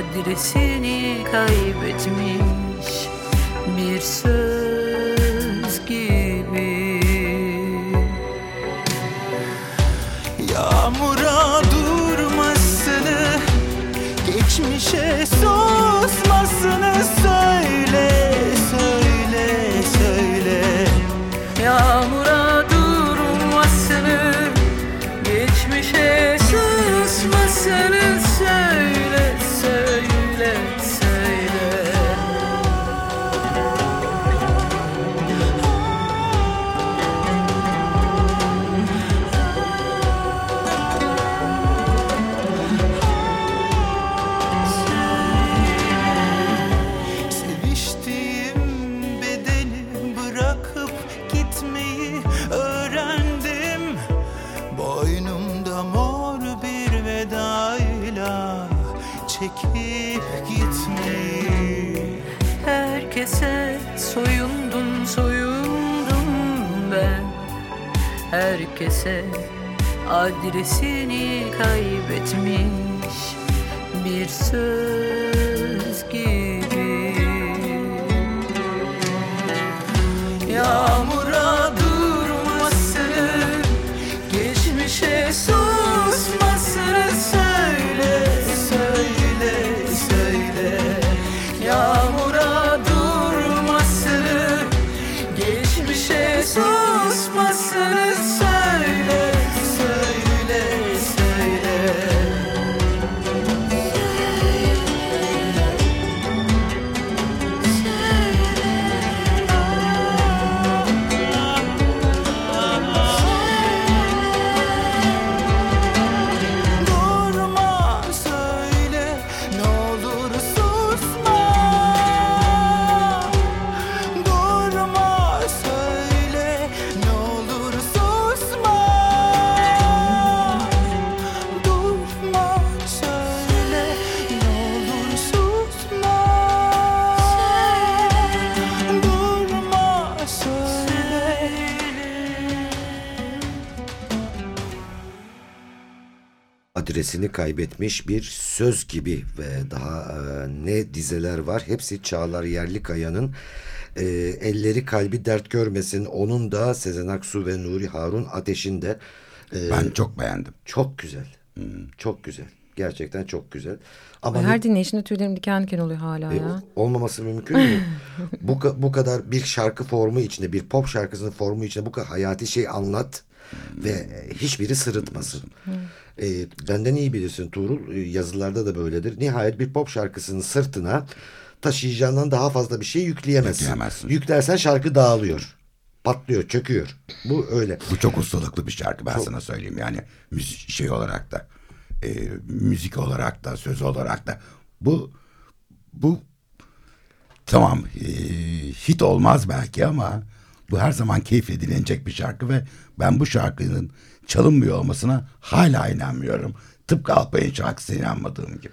H: adresini kaybetmiş adresini kaybetmiş bir söz gibi
C: ve daha e, ne dizeler var. Hepsi Çağlar Yerlikaya'nın e, elleri kalbi dert görmesin. Onun da Sezen Aksu ve Nuri Harun Ateş'in de e,
D: Ben çok beğendim.
C: çok güzel. Çok güzel. Gerçekten çok güzel. Ama
E: Her
C: ne-
E: dinleyişinde tüylerim diken diken oluyor hala
C: e,
E: ya.
C: olmaması mümkün mü? bu, bu kadar bir şarkı formu içinde, bir pop şarkısının formu içinde bu kadar hayati şey anlat ve e, hiçbiri sırıtmasın. E, benden iyi bilirsin Tuğrul. E, yazılarda da böyledir. Nihayet bir pop şarkısının sırtına taşıyacağından daha fazla bir şey yükleyemezsin.
D: Yükleyemezsin.
C: Yüklersen şarkı dağılıyor. Patlıyor, çöküyor. Bu öyle.
D: Bu çok ustalıklı bir şarkı ben sana söyleyeyim. Yani müzik şey olarak da e, müzik olarak da söz olarak da bu bu tamam e, hit olmaz belki ama bu her zaman keyifle dinlenecek bir şarkı ve ben bu şarkının çalınmıyor olmasına hala inanmıyorum. Tıpkı Alpay'ın şarkısına inanmadığım gibi.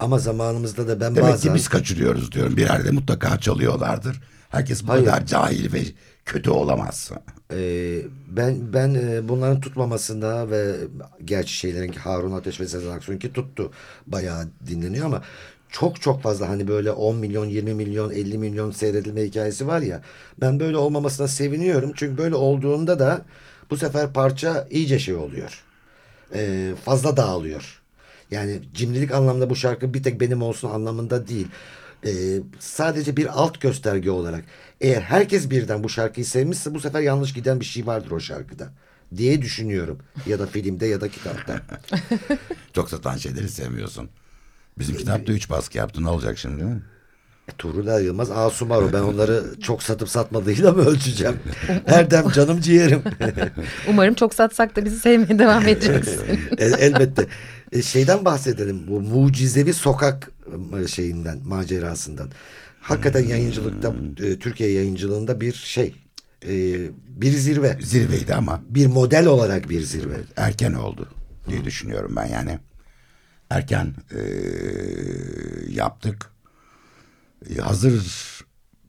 C: Ama zamanımızda da ben
D: Demek
C: bazen...
D: ki biz kaçırıyoruz diyorum. Bir yerde mutlaka çalıyorlardır. Herkes bu
C: Hayır.
D: kadar cahil ve kötü olamaz.
C: Ee, ben ben e, bunların tutmamasında ve gerçi şeylerin Harun Ateş ve Sezen Aksu'nunki tuttu. Bayağı dinleniyor ama çok çok fazla hani böyle 10 milyon, 20 milyon, 50 milyon seyredilme hikayesi var ya. Ben böyle olmamasına seviniyorum. Çünkü böyle olduğunda da bu sefer parça iyice şey oluyor. Ee, fazla dağılıyor. Yani cimrilik anlamda bu şarkı bir tek benim olsun anlamında değil. Ee, sadece bir alt gösterge olarak eğer herkes birden bu şarkıyı sevmişse bu sefer yanlış giden bir şey vardır o şarkıda diye düşünüyorum. Ya da filmde ya da kitapta. [laughs]
D: Çok satan şeyleri sevmiyorsun. Bizim kitapta üç baskı yaptı. Ne olacak şimdi?
C: E, Tuğrul Yılmaz, Asumaro ben onları çok satıp satmadığıyla mı ölçeceğim? [laughs] Erdem canım ciğerim. [laughs]
E: Umarım çok satsak da bizi sevmeye devam edeceksin.
C: El- Elbette. E, şeyden bahsedelim. Bu mucizevi sokak e, şeyinden, macerasından. Hakikaten yayıncılıkta, e, Türkiye yayıncılığında bir şey. e, bir zirve.
D: Zirveydi ama
C: Bir model olarak bir zirve.
D: erken oldu diye düşünüyorum ben yani. Erken eee, yaptık. E, hazır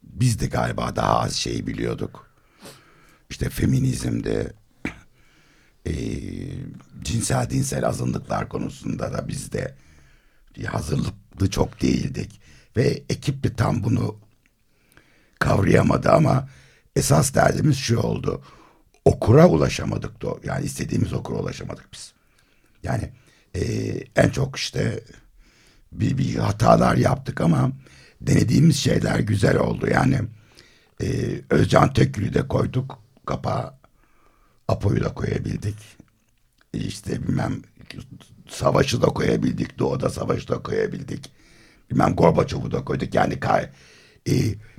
D: biz de galiba daha az şey biliyorduk. İşte feminizmde eee, cinsel dinsel azınlıklar konusunda da biz de hazırlıklı çok değildik. Ve ekip de tam bunu kavrayamadı ama esas derdimiz şu oldu. Okura ulaşamadık da yani istediğimiz okura ulaşamadık biz. Yani eee, en çok işte bir, bir hatalar yaptık ama denediğimiz şeyler güzel oldu. Yani eee, Özcan Tekgül'ü de koyduk kapağa Apo'yu da koyabildik. İşte bilmem savaşı da koyabildik. Doğu'da savaşı da koyabildik. Bilmem Gorbaçov'u da koyduk. Yani e,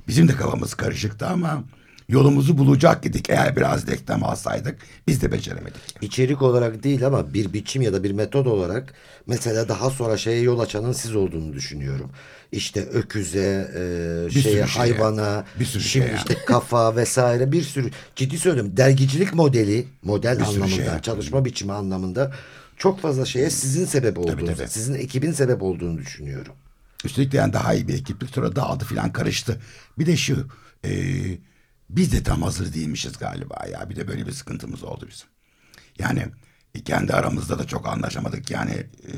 D: bizim de kafamız karışıktı ama yolumuzu bulacak idik. Eğer biraz reklam alsaydık biz de beceremedik.
C: İçerik olarak değil ama bir biçim ya da bir metod olarak mesela daha sonra şeye yol açanın siz olduğunu düşünüyorum. İşte öküze, e,
D: sürü
C: şeye,
D: şeye,
C: hayvana,
D: bir sürü
C: şimdi
D: şeye.
C: işte kafa vesaire bir sürü ciddi söylüyorum dergicilik modeli, model
D: Bir
C: anlamında,
D: şey.
C: çalışma biçimi anlamında çok fazla şeye sizin sebep olduğunuzu,
D: tabii.
C: sizin ekibin sebep olduğunu düşünüyorum.
D: Üstelik de yani daha iyi bir ekiplik sonra dağıldı filan karıştı. Bir de şu e, biz de tam hazır değilmişiz galiba ya. Bir de böyle bir sıkıntımız oldu bizim. Yani kendi aramızda da çok anlaşamadık yani. e,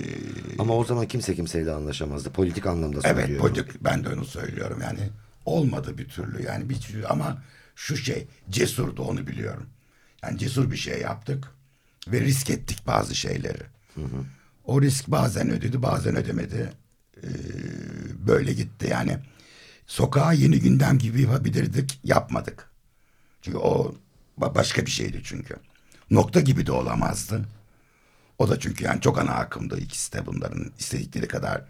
C: Ama o zaman kimse kimseyle anlaşamazdı. Politik anlamda söylüyorum.
D: Evet politik ben de onu söylüyorum yani olmadı bir türlü yani bir türlü ama şu şey cesurdu onu biliyorum. Yani cesur bir şey yaptık ve risk ettik bazı şeyleri. O risk bazen ödedi bazen ödemedi. Ee, böyle gitti yani. Sokağa yeni gündem gibi yapabilirdik yapmadık. Çünkü o ba- başka bir şeydi çünkü. Nokta gibi de olamazdı. O da çünkü yani çok ana akımdı ikisi de bunların istedikleri kadar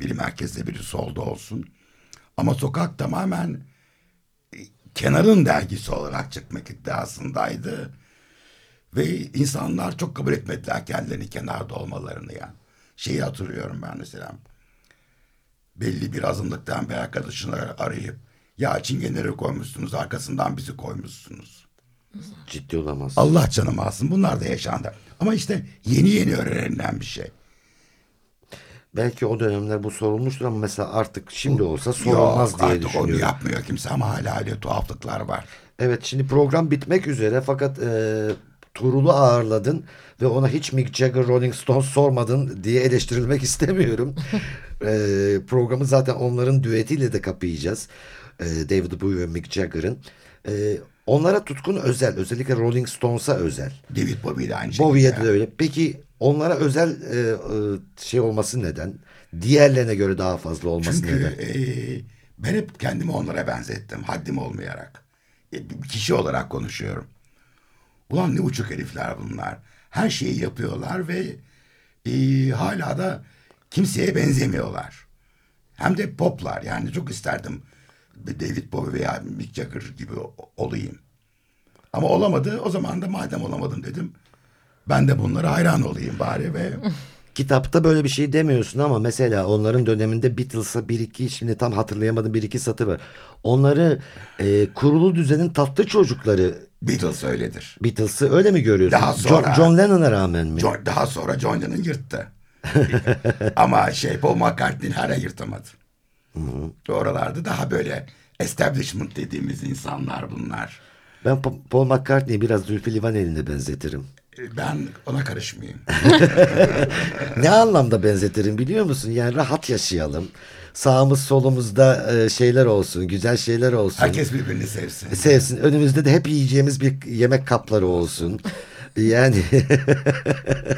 D: biri merkezde biri solda olsun. Ama sokak tamamen e, kenarın dergisi olarak çıkmak iddiasındaydı. Ve insanlar çok kabul etmediler kendilerini kenarda olmalarını ya. Şeyi hatırlıyorum ben mesela. Belli bir azınlıktan bir arkadaşını arayıp ya çingeneleri koymuşsunuz arkasından bizi koymuşsunuz.
C: Ciddi olamaz.
D: Allah canım alsın bunlar da yaşandı. Ama işte yeni yeni öğrenilen bir şey.
C: Belki o dönemler bu sorulmuştur ama mesela artık şimdi olsa sorulmaz
D: Yok,
C: diye
D: artık onu
C: düşünüyorum.
D: yapmıyor kimse ama hala öyle tuhaflıklar var.
C: Evet şimdi program bitmek üzere fakat e, Tuğrul'u ağırladın ve ona hiç Mick Jagger, Rolling Stones sormadın diye eleştirilmek istemiyorum. [laughs] e, programı zaten onların düetiyle de kapayacağız. E, David Bowie ve Mick Jagger'ın. E, onlara tutkun özel. Özellikle Rolling Stones'a özel.
D: David Bowie de aynı şekilde.
C: Bowie'ye de öyle. Peki onlara özel e, e, şey olması neden? Diğerlerine göre daha fazla olması
D: Çünkü
C: neden?
D: e, ben hep kendimi onlara benzettim haddim olmayarak. E, bir kişi olarak konuşuyorum. Ulan ne uçuk herifler bunlar. Her şeyi yapıyorlar ve e, hala da kimseye benzemiyorlar. Hem de poplar yani çok isterdim David Bowie veya Mick Jagger gibi olayım. Ama olamadı. O zaman da madem olamadım dedim. Ben de bunlara hayran olayım bari ve [laughs]
C: Kitapta böyle bir şey demiyorsun ama mesela onların döneminde Beatles'a bir iki şimdi tam hatırlayamadım bir iki satır var. Onları e, kurulu düzenin tatlı çocukları
D: Beatles öyledir.
C: Beatles'ı öyle mi görüyorsun?
D: Daha
C: John,
D: sonra-
C: John Lennon'a rağmen mi?
D: John- daha sonra John Lennon yırttı. [laughs] Ama şey Paul McCartney hala yırtamadı. Oralarda daha böyle establishment dediğimiz insanlar bunlar.
C: Ben Pa- Paul McCartney'i biraz Zülfü Livaneli'ne benzetirim.
D: Ben ona karışmayayım. [laughs]
C: Ne anlamda benzetirim biliyor musun? Yani rahat yaşayalım. Sağımız solumuzda e, şeyler olsun, güzel şeyler olsun.
D: Herkes birbirini sevsin.
C: sevsin. Önümüzde de hep yiyeceğimiz bir yemek kapları olsun. Yani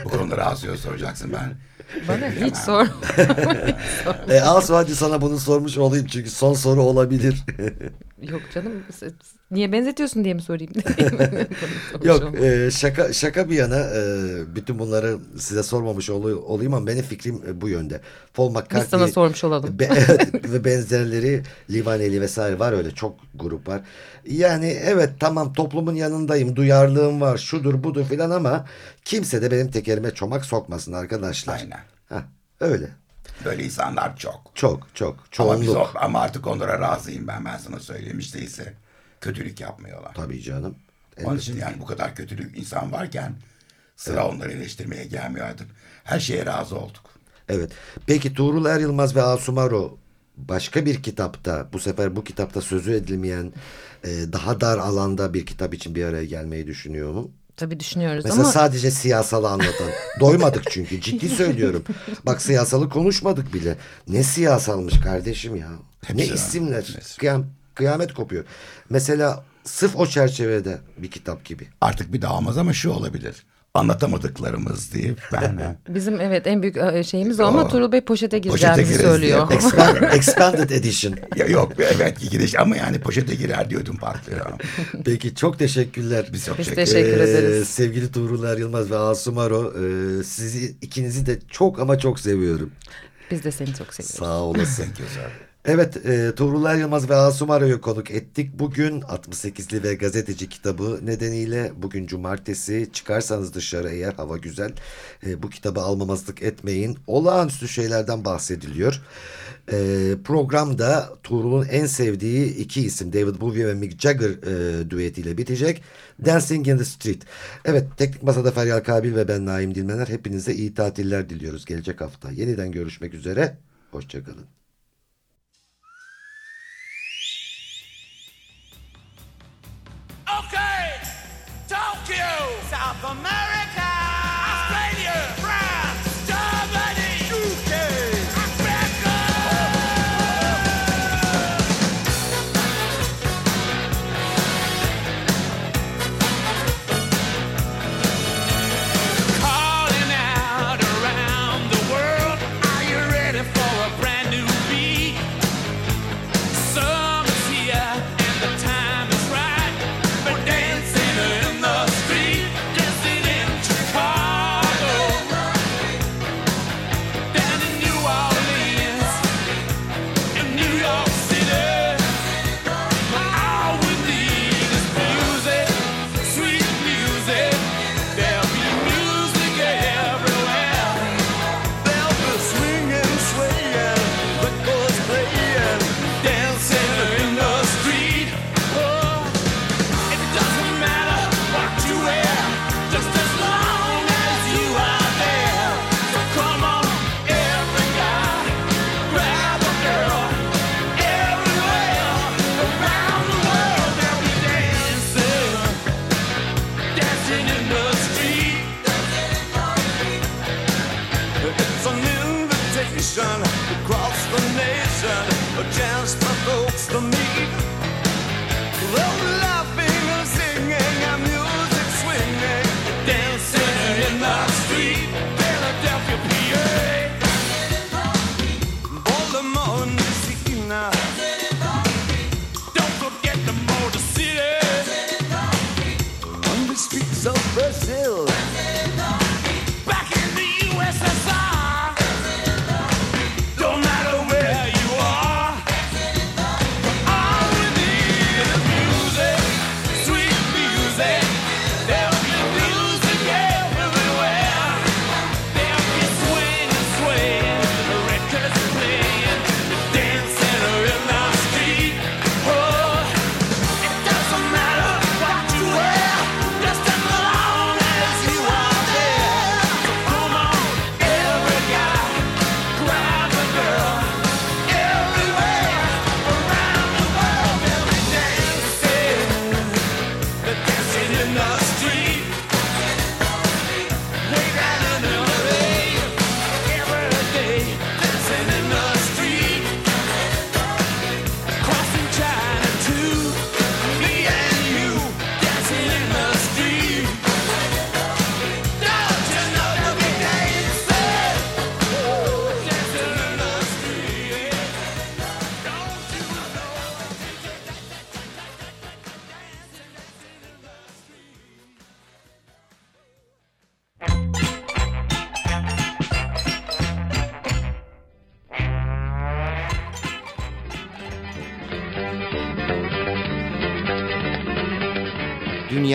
D: Bu konuları Asu'ya soracaksın ben.
E: Bana hiç sor.
C: e, Asu hadi sana bunu sormuş olayım çünkü son soru olabilir.
E: Yok canım. Niye benzetiyorsun diye mi sorayım? [laughs]
C: Yok e, şaka şaka bir yana e, bütün bunları size sormamış ol- olayım ama benim fikrim e, bu yönde. Paul McCartney
E: Biz sana sormuş olalım.
C: Be- [laughs] ve benzerleri Livaneli vesaire var öyle çok grup var. Yani evet tamam toplumun yanındayım duyarlılığım var şudur budur filan ama kimse de benim tekerime çomak sokmasın arkadaşlar.
D: Aynen.
C: Heh, öyle
D: Böyle insanlar çok.
C: çok çok
D: Ama, biz
C: çoğunluk.
D: ama artık onlara razıyım ben. Ben sana söyleyeyim. Hiç değilse kötülük yapmıyorlar.
C: Tabii canım.
D: Onun için yani bu kadar kötülük insan varken sıra onları eleştirmeye gelmiyor artık. Her şeye razı olduk.
C: Evet. Peki Tuğrul Er Yılmaz ve Asumaro başka bir kitapta bu sefer bu kitapta sözü edilmeyen e, daha dar alanda bir kitap için bir araya gelmeyi düşünüyor mu?
E: Tabii düşünüyoruz
C: Mesela
E: ama
C: sadece siyasalı anlatan. Doymadık çünkü ciddi söylüyorum. Bak siyasalı konuşmadık bile. Ne siyasalmış kardeşim ya. ne
D: Hepsi.
C: isimler.
D: Hepsi.
C: Kıyam, kıyamet kopuyor. Mesela sırf o çerçevede bir kitap gibi.
D: Artık bir daha olmaz ama şu olabilir. Anlatamadıklarımız deyip ben [laughs]
E: bizim evet en büyük e, şeyimiz o ama
D: O.
E: Tuğrul Bey poşete gireceğimizi söylüyor.
D: diye. [laughs]
C: Expand- expanded Edition.
D: ya yok evet gidiş ama yani poşete girer diyordum patlıyor. [laughs]
C: Peki çok teşekkürler.
D: Biz çok
E: Biz
D: teşekkür
E: teşekkür
C: Ee,
E: ederiz.
C: Sevgili Tuğrul Yılmaz ve Asumaro e, sizi ikinizi de çok ama çok seviyorum.
E: Biz de seni çok seviyoruz.
C: Sağ olasın.
D: Thank you, sir.
C: Evet e, Tuğrul Yılmaz ve Asumaro'yu konuk ettik. Bugün 68'li ve gazeteci kitabı nedeniyle bugün cumartesi çıkarsanız dışarı eğer hava güzel e, bu kitabı almamazlık etmeyin. Olağanüstü şeylerden bahsediliyor. E, programda Tuğrul'un en sevdiği iki isim David Bowie ve Mick Jagger e, düetiyle bitecek. Dancing in the Street. Evet Teknik Masada Feryal Kabil ve ben Naim Dilmener hepinize iyi tatiller diliyoruz gelecek hafta. Yeniden görüşmek üzere. Hoşçakalın.
G: Okay, Tokyo, South America,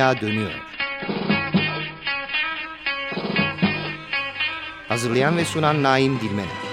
A: Dünya dönüyor. Hazırlayan ve sunan Naim Dilmener.